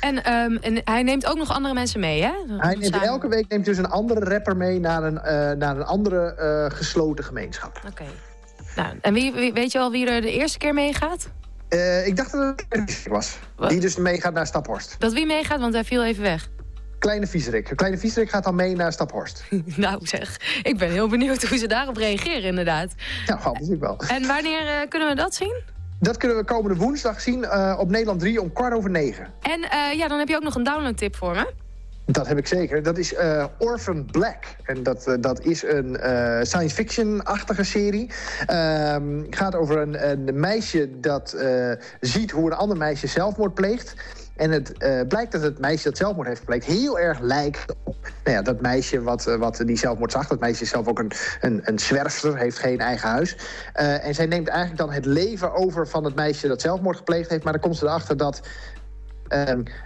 En, ehm, en hij neemt ook nog andere mensen mee, hè? Hij neemt elke week neemt dus een andere rapper mee naar een, naar een andere gesloten gemeenschap. Oké. Nou, en wie, wie- weet je al wie er de eerste keer meegaat? Eh, ik dacht dat het Vieserik was. Die dus meegaat naar Staphorst. Dat wie meegaat, want hij viel even weg. Kleine Vieserik. Kleine Vieserik gaat dan mee naar Staphorst. <laughs> nou zeg, ik ben heel benieuwd hoe ze daarop reageren inderdaad. Ja, anders ik wel. En wanneer eh, kunnen we dat zien? Dat kunnen we komende woensdag zien eh, op Nederland 3 om kwart over negen. En ja, dan heb je ook nog een downloadtip voor me. Dat heb ik zeker. Dat is eh, Orphan Black. En dat, eh, dat is een eh, science fiction-achtige serie. Ehm gaat over een, een meisje dat ziet hoe een ander meisje zelfmoord pleegt. En het blijkt dat het meisje dat zelfmoord heeft gepleegd... heel erg lijkt op nou ja, dat meisje wat, wat die zelfmoord zag. Dat meisje is zelf ook een, een, een zwerfster, heeft geen eigen huis. En zij neemt eigenlijk dan het leven over van het meisje dat zelfmoord gepleegd heeft. Maar dan komt ze erachter dat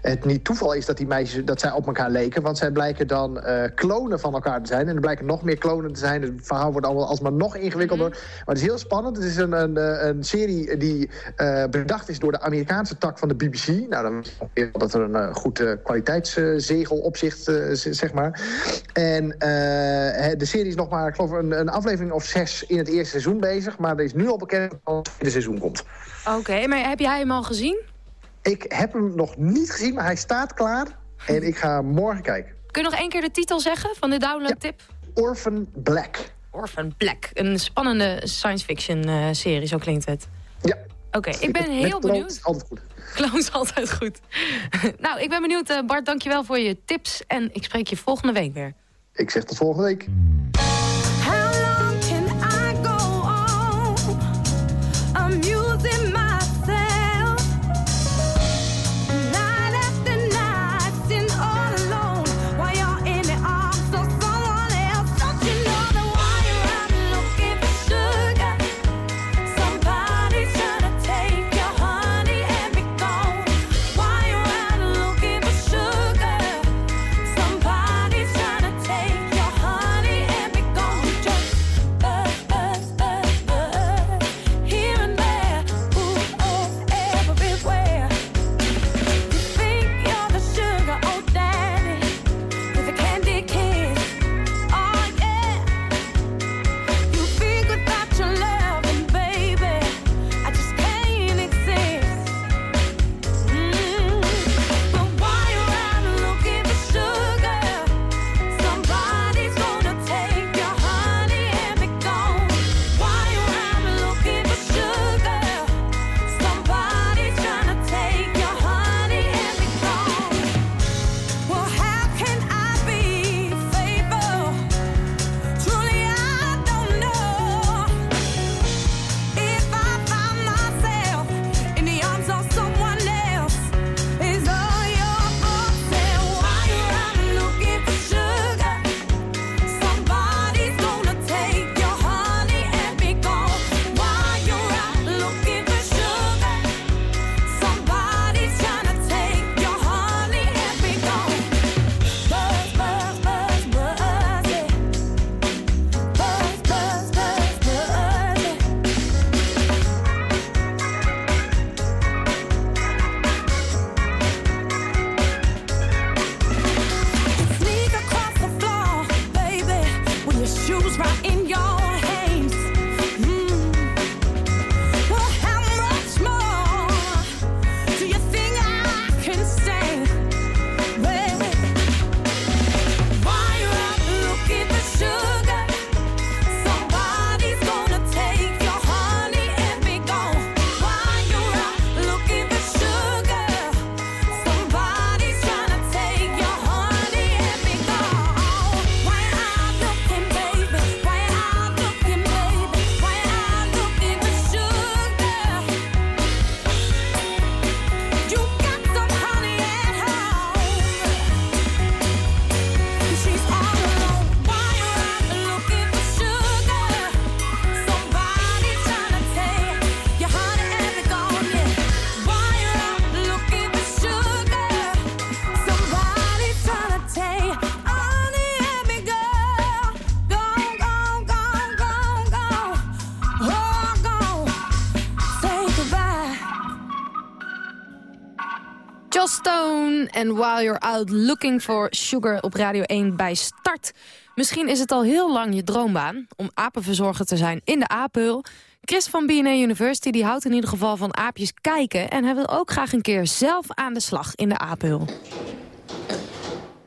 het niet toeval is dat die meisjes dat zij op elkaar leken. Want zij blijken dan eh, klonen van elkaar te zijn. En er blijken nog meer klonen te zijn. Het verhaal wordt allemaal alsmaar nog ingewikkelder. Maar het is heel spannend. Het is een, een, eh, een serie die eh, bedacht is door de Amerikaanse tak van de BBC. Nou, dan weet je ongeveer dat er een goed kwaliteitszegel op zich, zeg maar. En de serie is nog maar, ik geloof, een, een aflevering of zes in het eerste seizoen bezig. Maar er is nu al bekend dat het tweede seizoen komt. Oké, maar heb jij hem al gezien? Ik heb hem nog niet gezien, maar hij staat klaar. En ik ga morgen kijken. Kun je nog één keer de titel zeggen van de downloadtip? Orphan Black. Orphan Black. Een spannende science fiction eh, serie, zo klinkt het. Ja. Oké, ik ben <laughs> Met heel kloot benieuwd. is altijd goed. Is altijd goed. <laughs> nou, ik ben benieuwd. eh, Bart, dankjewel voor je tips. En ik spreek je volgende week weer. Ik zeg tot volgende week. En While You're Out Looking for Sugar op Radio 1 bij Start. Misschien is het al heel lang je droombaan om apenverzorger te zijn in de apenhul. Chris van BNA University die houdt in ieder geval van aapjes kijken... en hij wil ook graag een keer zelf aan de slag in de apenhul.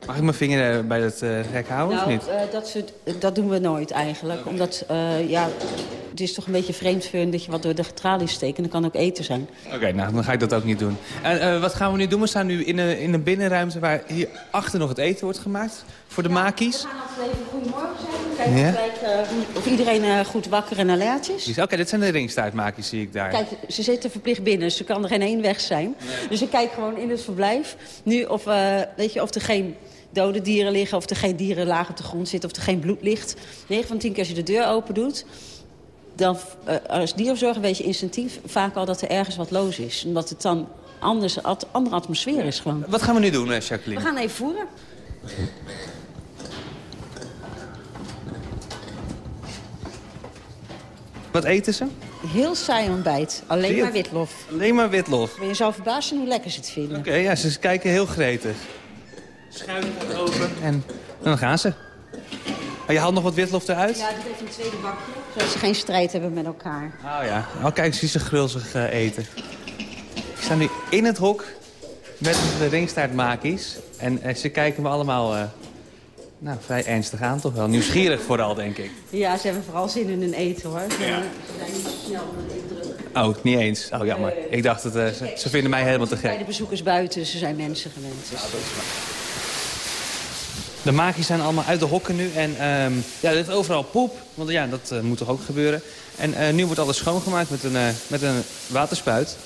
Mag ik mijn vinger eh, bij dat eh rek houden of Nou, niet? eh, dat, soort, dat doen we nooit eigenlijk. Omdat, ja, het is toch een beetje vreemd voor dat je wat door de tralies steekt. En dat kan ook eten zijn. Oké, nou dan ga ik dat ook niet doen. En wat gaan we nu doen? We staan nu in een, in een binnenruimte waar hier achter nog het eten wordt gemaakt. Voor de makies. We gaan altijd even goedemorgen zeggen. Kijken Ja. gelijk, eh, of iedereen goed wakker en alertjes. Dus, Oké, dit zijn de ringstaartmakies zie ik daar. Kijk, ze zitten verplicht binnen, dus er kan er geen één weg zijn. Dus ik kijk gewoon in het verblijf nu of, weet je, of er geen dode dieren liggen... of er geen dieren laag op de grond zitten, of er geen bloed ligt. 9 van 10 keer als je de deur open doet... dan eh, als dierzorger weet je instinctief vaak al dat er ergens wat los is. Omdat het dan anders, at, andere atmosfeer is gewoon. Wat gaan we nu doen, eh, We Jacqueline? gaan even voeren. Wat eten ze? Heel saai ontbijt. Alleen maar witlof. Alleen maar witlof. Maar je zou verbaasd zijn hoe lekker ze het vinden. Oké, ja, ze kijken heel gretig. Schuim gaat open. En dan gaan ze. Oh, je haalt nog wat witlof eruit? Ja, dit heeft een tweede bakje. Zodat ze geen strijd hebben met elkaar. Oh ja. Oh, kijk, zie ze grulzig eh, eten. Ik sta nu in het hok met de ringstaartmakies. En eh, ze kijken me allemaal eh, nou, vrij ernstig aan, toch wel. Nieuwsgierig vooral, denk ik. Ja, ze hebben vooral zin in hun eten, hoor. Ze, ze zijn niet zo snel onder de indruk. Oh, niet eens. Oh, jammer. Ik dacht dat ze, ze vinden mij helemaal te Bij gek. de bezoekers buiten, ze zijn mensen gewend. Dus. De makies zijn allemaal uit de hokken nu. En ehm, ja, er ligt overal poep. Want ja, dat eh, moet toch ook gebeuren. En eh, nu wordt alles schoongemaakt met een, eh, met een waterspuit.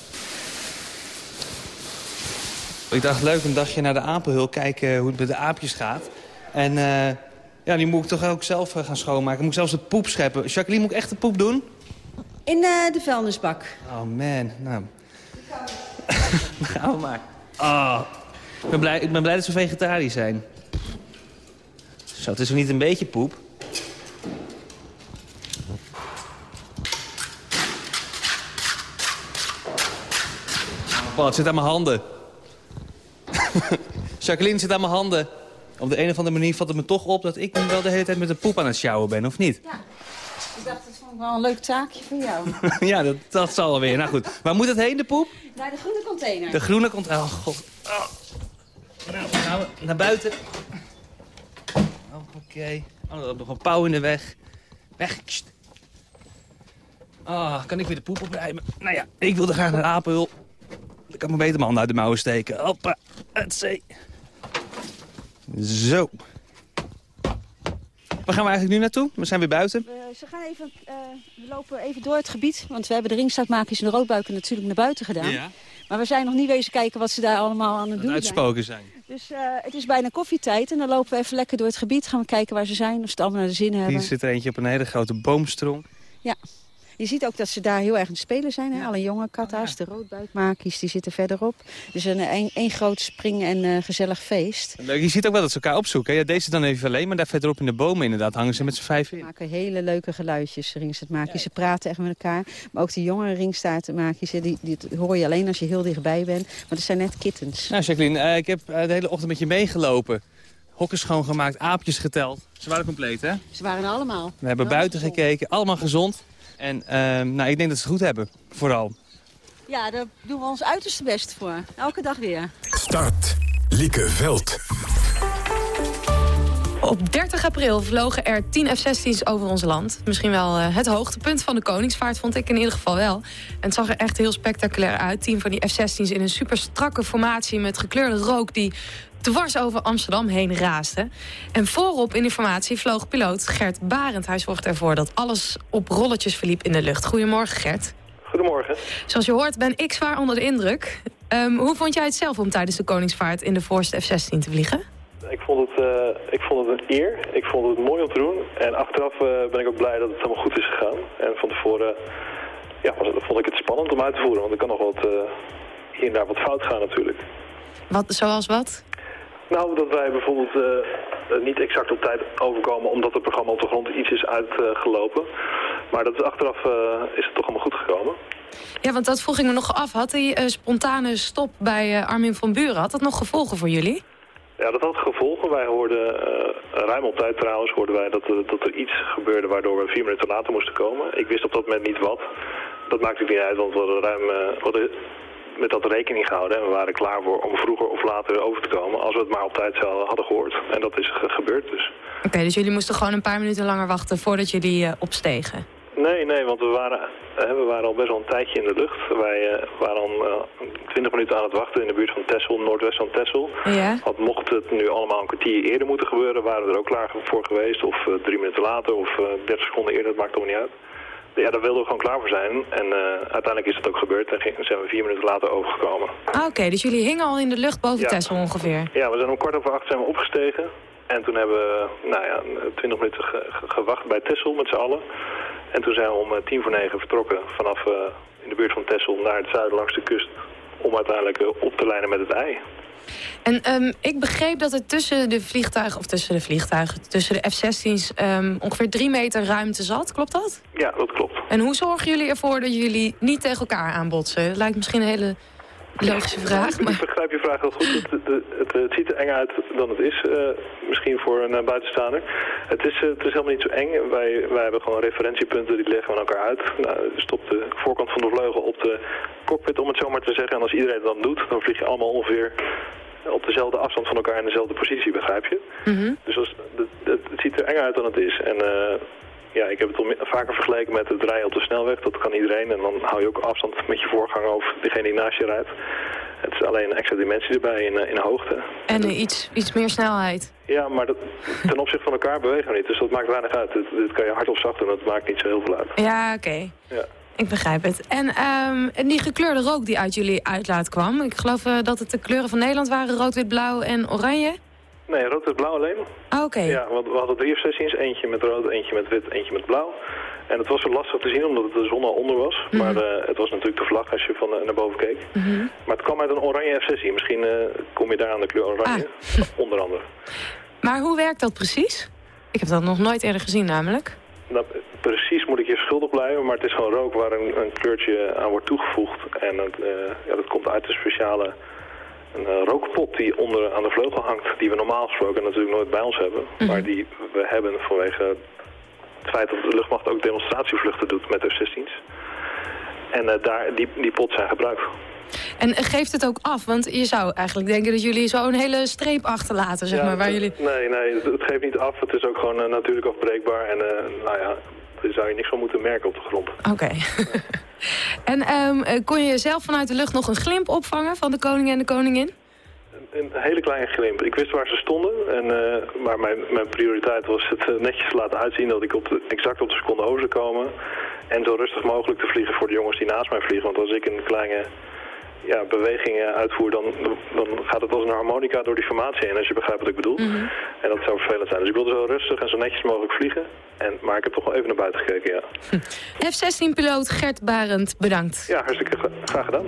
Ik dacht, leuk, een dagje naar de apenhul. Kijken hoe het met de aapjes gaat. En eh, ja, die moet ik toch ook zelf gaan schoonmaken. Moet ik zelfs de poep scheppen. Jacqueline, moet ik echt de poep doen? In eh, de vuilnisbak. Oh man, nou. Dan gaan we maar. Oh. Ik, ben blij, ik ben blij dat ze vegetarisch zijn. Zo, het is nog niet een beetje poep. Oh, het zit aan mijn handen. <laughs> Jacqueline zit aan mijn handen. Op de een of andere manier valt het me toch op dat ik nu wel de hele tijd met de poep aan het sjouwen ben, of niet? Ik dacht, dat vond ik wel een leuk taakje voor jou. <laughs> ja, dat, dat zal alweer. Nou goed, waar moet het heen, de poep? Naar de groene container. De groene komt... Oh, god. Oh. Nou, dan gaan we naar buiten. Oh, Oké. Oh, er loopt nog een pauw in de weg. Weg. Ah, kan ik weer de poep opruimen? Nou ja, ik wilde graag naar de apenhul. Ik kan me beter mijn handen uit de mouwen steken. Hoppa, het zee. Zo. Waar gaan we eigenlijk nu naartoe? We zijn weer buiten. We, ze gaan even, eh, we lopen even door het gebied. Want we hebben de ringstaartmakers en de roodbuiken natuurlijk naar buiten gedaan. Ja. Maar we zijn nog niet wezen kijken wat ze daar allemaal aan het doen Uitspoken zijn. Dus eh, het is bijna koffietijd. En dan lopen we even lekker door het gebied. Gaan we kijken waar ze zijn. Of ze het allemaal naar de zin hebben. Hier zit er eentje op een hele grote boomstronk. Ja. Je ziet ook dat ze daar heel erg aan het spelen zijn. Hè? Alle jonge katta's, de roodbuikmakies, die zitten verderop. Dus een, een, een groot spring- en eh, gezellig feest. Leuk, je ziet ook wel dat ze elkaar opzoeken. hè? Ja, deze dan even alleen, maar daar verderop in de bomen inderdaad hangen ze met z'n vijf Ze in. maken hele leuke geluidjes, ringstaartmakies. Ze praten echt met elkaar. Maar ook die jongere ringstaartmakies, die, die hoor je alleen als je heel dichtbij bent. Maar dat zijn net kittens. Nou Jacqueline, eh, ik heb eh, de hele ochtend met je meegelopen. hokken schoongemaakt, aapjes geteld. Ze waren compleet, hè? Ze waren allemaal. We hebben buiten gekeken, allemaal gezond. En ehm, nou, ik denk dat ze het goed hebben, vooral. Ja, daar doen we ons uiterste best voor. Elke dag weer. Start. Lieke Veld. Op 30 april vlogen er 10 F-16's over ons land. Misschien wel eh, het hoogtepunt van de Koningsvaart, vond ik in ieder geval wel. En het zag er echt heel spectaculair uit. 10 van die F-16's in een super strakke formatie met gekleurde rook... die dwars over Amsterdam heen raasde. En voorop in die formatie vloog piloot Gert Barend. Hij zorgde ervoor dat alles op rolletjes verliep in de lucht. Goedemorgen, Gert. Goedemorgen. Zoals je hoort ben ik zwaar onder de indruk. Ehm, hoe vond jij het zelf om tijdens de Koningsvaart in de voorste F-16 te vliegen? Ik vond, het, eh, ik vond het een eer. Ik vond het mooi om te doen. En achteraf eh, ben ik ook blij dat het allemaal goed is gegaan. En van tevoren ja, was het- vond ik het spannend om uit te voeren. Want er kan nog wat eh, hier en daar wat fout gaan natuurlijk. Wat, zoals wat? Nou, dat wij bijvoorbeeld eh, eh, niet exact op tijd overkomen... omdat het programma op de grond iets is uitgelopen. maar dat is achteraf eh, is het toch allemaal goed gekomen. Ja, want dat vroeg ik me nog af. Had die spontane stop bij Armin van Buren... had dat nog gevolgen voor jullie? Ja, dat had gevolgen. Wij hoorden, ruim op tijd trouwens, hoorden wij dat, er- dat er iets gebeurde waardoor we vier minuten later moesten komen. Ik wist op dat moment niet wat. Dat maakte niet uit, want we hadden ruim we hadden met dat rekening gehouden. En we waren klaar voor om vroeger of later over te komen als we het maar op tijd zouden- hadden gehoord. En dat is ge- gebeurd dus. Oké, dus jullie moesten gewoon een paar minuten langer wachten... voordat jullie eh, opstegen? Nee, nee, want we waren, eh, we waren al best wel een tijdje in de lucht. Wij eh, waren al 20 minuten aan het wachten in de buurt van Texel, noordwest van Texel. Ja. Want mocht het nu allemaal een kwartier eerder moeten gebeuren, waren we er ook klaar voor geweest. Of drie minuten later of 30 seconden eerder, dat maakt allemaal niet uit. Ja, daar wilden we gewoon klaar voor zijn. En eh, uiteindelijk is het ook gebeurd en zijn we vier minuten later overgekomen. Ah, Oké, dus jullie hingen al in de lucht boven Ja. Texel ongeveer? Ja, we zijn om kwart over acht zijn we opgestegen. En toen hebben we, nou ja, 20 minuten ge- ge- gewacht bij Texel met z'n allen. En toen zijn we om eh, tien voor negen vertrokken vanaf eh, in de buurt van Texel naar het zuiden langs de kust. Om uiteindelijk op te lijnen met het ei. En ehm, ik begreep dat er tussen de vliegtuigen, of tussen de vliegtuigen, tussen de F-16's ehm, ongeveer drie meter ruimte zat. Klopt dat? Ja, dat klopt. En hoe zorgen jullie ervoor dat jullie niet tegen elkaar aanbotsen? Dat lijkt misschien een hele logische vraag. Maar... Ik begrijp je vraag heel goed. Het, het, het, het ziet er eng uit dan het is, eh, misschien voor een eh, buitenstaander. Het is, eh, het is helemaal niet zo eng. Wij, wij hebben gewoon referentiepunten, die leggen we aan elkaar uit. Nou, dus op de voorkant van de vleugel op de cockpit, om het zo maar te zeggen. En als iedereen dan doet, dan vlieg je allemaal ongeveer op dezelfde afstand van elkaar in dezelfde positie, begrijp je? Dus als, het, het, het ziet er eng uit dan het is. En ja, ik heb het al vaker vergeleken met het rijden op de snelweg. Dat kan iedereen. En dan hou je ook afstand met je voorganger of degene die naast je rijdt. Het is alleen een extra dimensie erbij in, eh, in hoogte. En eh, iets, iets meer snelheid. Ja, maar dat, ten opzichte van elkaar bewegen we niet. Dus dat maakt weinig uit. Dit, dit kan je hard of zacht doen. Dat maakt niet zo heel veel uit. Ja, oké. Ja. Ik begrijp het. En, ehm, die gekleurde rook die uit jullie uitlaat kwam. Ik geloof eh, dat het de kleuren van Nederland waren. Rood, wit, blauw en oranje. Nee, rood en blauw alleen. Ah, oké. Ja, want we hadden drie F-16's. Eentje met rood, eentje met wit, eentje met blauw. En het was zo lastig te zien omdat het de zon al onder was. Maar eh, het was natuurlijk de vlag als je van eh, naar boven keek. Maar het kwam uit een oranje F-16. Misschien eh, kom je daar aan de kleur oranje. <laughs> Onder andere. Maar hoe werkt dat precies? Ik heb dat nog nooit eerder gezien namelijk. Nou, precies moet ik je schuldig blijven, maar het is gewoon rook waar een, een kleurtje aan wordt toegevoegd. En het, ja, dat komt uit een speciale een, eh, rookpot die onder aan de vleugel hangt. Die we normaal gesproken natuurlijk nooit bij ons hebben. Maar die we hebben vanwege het feit dat de luchtmacht ook demonstratievluchten doet met F-16's. En eh, daar, die, die pot zijn gebruikt. En geeft het ook af? Want je zou eigenlijk denken dat jullie zo een hele streep achterlaten, zeg Ja, maar. Waar het- jullie... Nee, nee, het, geeft niet af. Het is ook gewoon eh, natuurlijk afbreekbaar. En nou ja, daar zou je niks van moeten merken op de grond. Oké. <laughs> en ehm, eh, kon je zelf vanuit de lucht nog een glimp opvangen van de koning en de koningin? Een hele kleine glimp. Ik wist waar ze stonden, en, eh, maar mijn, mijn prioriteit was het eh, netjes te laten uitzien dat ik op de, exact op de seconde over zou komen. En zo rustig mogelijk te vliegen voor de jongens die naast mij vliegen. Want als ik een kleine ja, bewegingen uitvoer, dan, dan gaat het als een harmonica door die formatie heen, als je begrijpt wat ik bedoel. En dat zou vervelend zijn. Dus ik wilde zo rustig en zo netjes mogelijk vliegen. En, maar ik heb toch wel even naar buiten gekeken, ja. <laughs> F-16-piloot Gert Barend, bedankt. Ja, hartstikke gra- graag gedaan.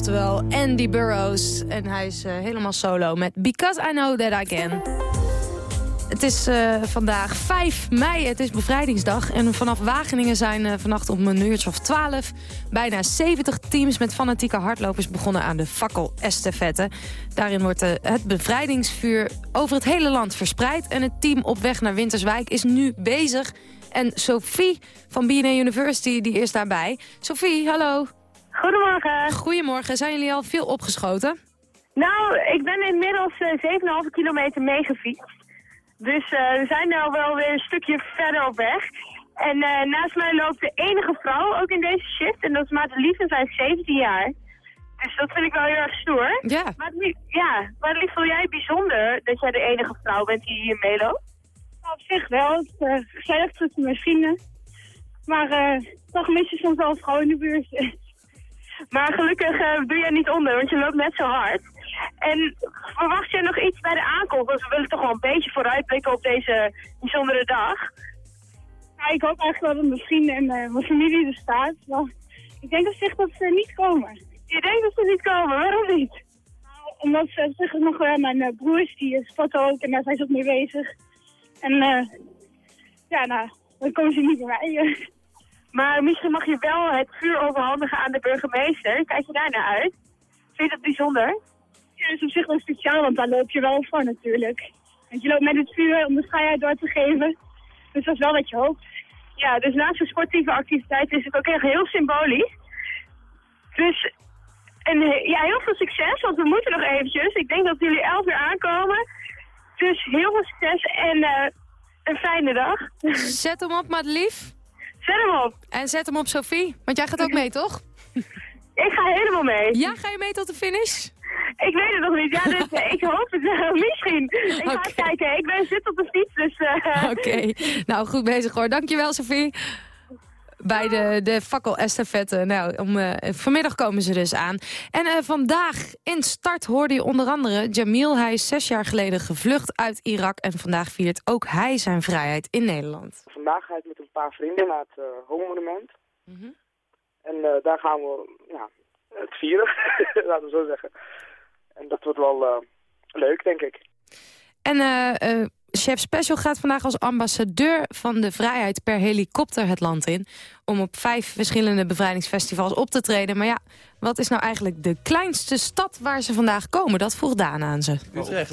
Oftewel Andy Burroughs. En hij is eh, helemaal solo met Because I Know That I Can. Het is eh, vandaag 5 mei, het is bevrijdingsdag. En vanaf Wageningen zijn eh, vannacht om een uurtje of 12... bijna 70 teams met fanatieke hardlopers begonnen aan de fakkel-estafette. Daarin wordt het bevrijdingsvuur over het hele land verspreid. En het team op weg naar Winterswijk is nu bezig. En Sophie van BNA University die is daarbij. Sophie, hallo. Goedemorgen. Goedemorgen. Zijn jullie al veel opgeschoten? Nou, ik ben inmiddels eh, 7,5 kilometer meegefietst. Dus eh, we zijn nou wel weer een stukje verder op weg. En eh, naast mij loopt de enige vrouw ook in deze shift. En dat is Madelief en zij is 17 jaar. Dus dat vind ik wel heel erg stoer. Ja. Maar ja, Madelief, vond jij bijzonder dat jij de enige vrouw bent die hier meeloopt? Nou, op zich wel. Het is uh, gezellig tussen mijn vrienden. Maar eh, toch mis je soms wel een vrouw in de buurt. <laughs> Maar gelukkig eh, doe jij niet onder, want je loopt net zo hard. En verwacht jij nog iets bij de aankomst? Want we willen toch wel een beetje vooruitblikken op deze bijzondere dag. Ik hoop eigenlijk wel dat mijn vrienden en eh, mijn familie er staat. Maar ik denk op zich dat ze niet komen. Je denkt dat ze niet komen, waarom niet? Nou, omdat ze zich nog wel mijn eh, broers, die uh, sporten ook en daar zijn ze ook mee bezig. En ja, nou, dan komen ze niet bij mij. <laughs> Maar misschien mag je wel het vuur overhandigen aan de burgemeester. Kijk je daar naar uit? Vind je dat bijzonder? Ja, dat is op zich wel speciaal, want daar loop je wel voor natuurlijk. Want je loopt met het vuur om de vrijheid door te geven. Dus dat is wel wat je hoopt. Ja, dus naast de sportieve activiteit is het ook echt heel symbolisch. Dus en, eh, ja, heel veel succes, want we moeten nog eventjes. Ik denk dat jullie 11 uur aankomen. Dus heel veel succes en eh, een fijne dag. Zet hem op, Madelief. Zet hem op. En zet hem op, Sophie. Want jij gaat ook mee, toch? <laughs> Ik ga helemaal mee. Ja, ga je mee tot de finish? Ik weet het nog niet. Ja, dus, eh, ik hoop het uh, <laughs> misschien. Ik ga kijken. Ik ben zit op de fiets, dus... eh, Oké, <laughs> nou goed bezig hoor. Dankjewel, Sophie. Bij de, de fakkel-estafette. Nou, om, eh, vanmiddag komen ze dus aan. En eh, vandaag in start hoorde je onder andere Jamil. Hij is zes jaar geleden gevlucht uit Irak. En vandaag viert ook hij zijn vrijheid in Nederland. Vandaag ga ik met een paar vrienden naar het uh, Homo-monument. En eh, daar gaan we ja, het vieren, <laughs> laten we zo zeggen. En dat wordt wel eh, leuk, denk ik. En eh, eh, Chef Special gaat vandaag als ambassadeur van de vrijheid per helikopter het land in. Om op vijf verschillende bevrijdingsfestivals op te treden. Maar ja, wat is nou eigenlijk de kleinste stad waar ze vandaag komen? Dat vroeg Daan aan ze. Utrecht?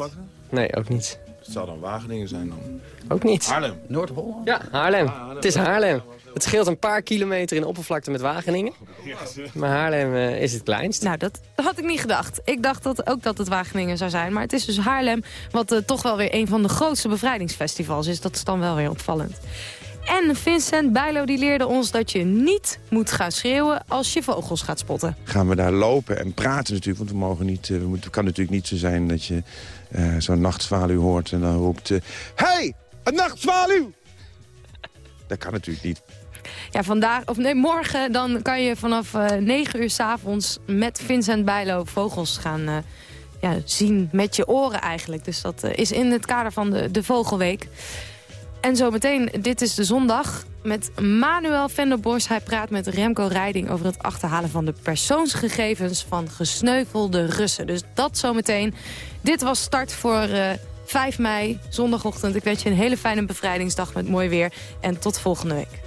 Nee, ook niet. Het zou dan Wageningen zijn dan. Ook niet. Haarlem. Noord-Holland? Ja, Haarlem. Het is Haarlem. Het scheelt een paar kilometer in oppervlakte met Wageningen. Maar Haarlem eh, is het kleinst. Nou, dat had ik niet gedacht. Ik dacht dat, ook dat het Wageningen zou zijn. Maar het is dus Haarlem, wat eh, toch wel weer een van de grootste bevrijdingsfestivals is. Dat is dan wel weer opvallend. En Vincent Bijlo die leerde ons dat je niet moet gaan schreeuwen als je vogels gaat spotten. gaan we daar lopen en praten natuurlijk. Want we mogen niet, eh, we moeten, het kan natuurlijk niet zo zijn dat je eh, zo'n nachtzwaluw hoort en dan roept... Hé, hey, een nachtzwaluw! Dat kan natuurlijk niet. Ja, vandaag, of nee, morgen dan kan je vanaf eh 9 uur 's avonds met Vincent Bijlo vogels gaan eh, ja, zien met je oren eigenlijk. Dus dat eh, is in het kader van de, de Vogelweek. En zometeen, dit is de zondag, met Manuel Venderbos. Hij praat met Remco Rijding over het achterhalen van de persoonsgegevens van gesneuvelde Russen. Dus dat zometeen. Dit was start voor eh 5 mei, zondagochtend. Ik wens je een hele fijne bevrijdingsdag met mooi weer. En tot volgende week.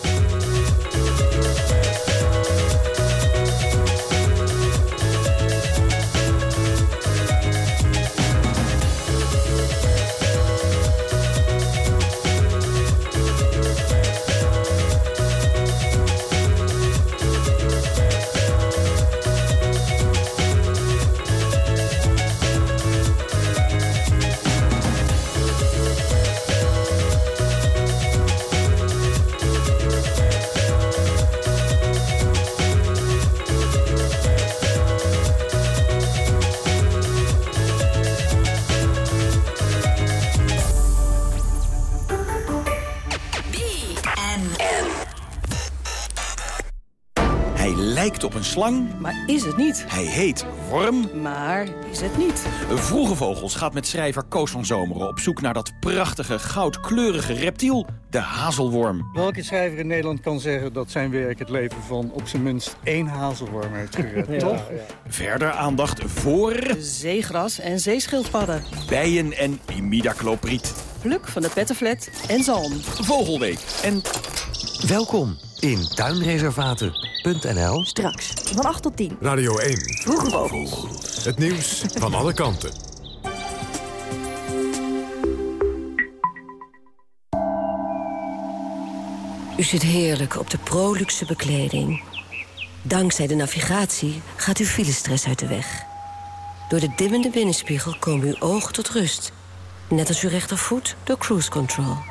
lijkt op een slang, Maar is het niet? hij heet worm. Maar is het niet? Vroege Vogels gaat met schrijver Koos van Zomeren op zoek naar dat prachtige goudkleurige reptiel, de hazelworm. Welke schrijver in Nederland kan zeggen dat zijn werk het leven van op zijn minst één hazelworm heeft gered? Ja, Toch? Verder aandacht voor Zeegras en zeeschildpadden. bijen en imidaclopriet. Pluk van de pettenflat en zalm. Vogelweek en Welkom in tuinreservaten.nl. Straks van 8 tot 10. Radio 1. Vroege vogels. Het nieuws van alle kanten. U zit heerlijk op de Proluxe bekleding. Dankzij de navigatie gaat uw filestress uit de weg. Door de dimmende binnenspiegel komen uw ogen tot rust. Net als uw rechtervoet door cruise control.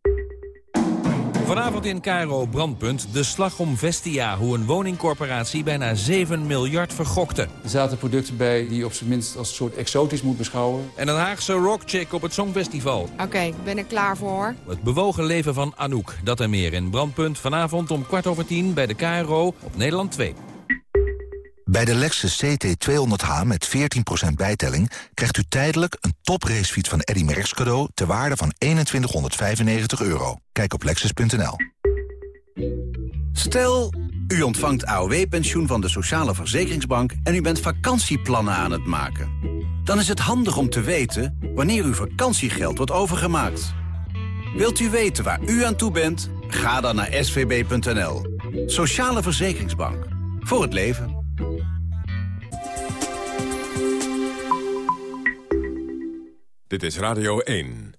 Vanavond in Cairo Brandpunt de slag om Vestia. Hoe een woningcorporatie bijna 7 miljard vergokte. Er zaten producten bij die je op zijn minst als een soort exotisch moet beschouwen. En een Haagse rockchick op het Songfestival. Oké, ik ben er klaar voor. Het bewogen leven van Anouk. Dat en meer in Brandpunt vanavond om kwart over tien bij de KRO op Nederland 2. Bij de Lexus CT200h met 14% bijtelling krijgt u tijdelijk een topracefiets van Eddy Merckx cadeau ter waarde van 2195 euro. Kijk op lexus.nl. Stel, u ontvangt AOW-pensioen van de Sociale Verzekeringsbank... en u bent vakantieplannen aan het maken. Dan is het handig om te weten wanneer uw vakantiegeld wordt overgemaakt. Wilt u weten waar u aan toe bent? Ga dan naar svb.nl. Sociale Verzekeringsbank. Voor het leven. Dit is Radio 1.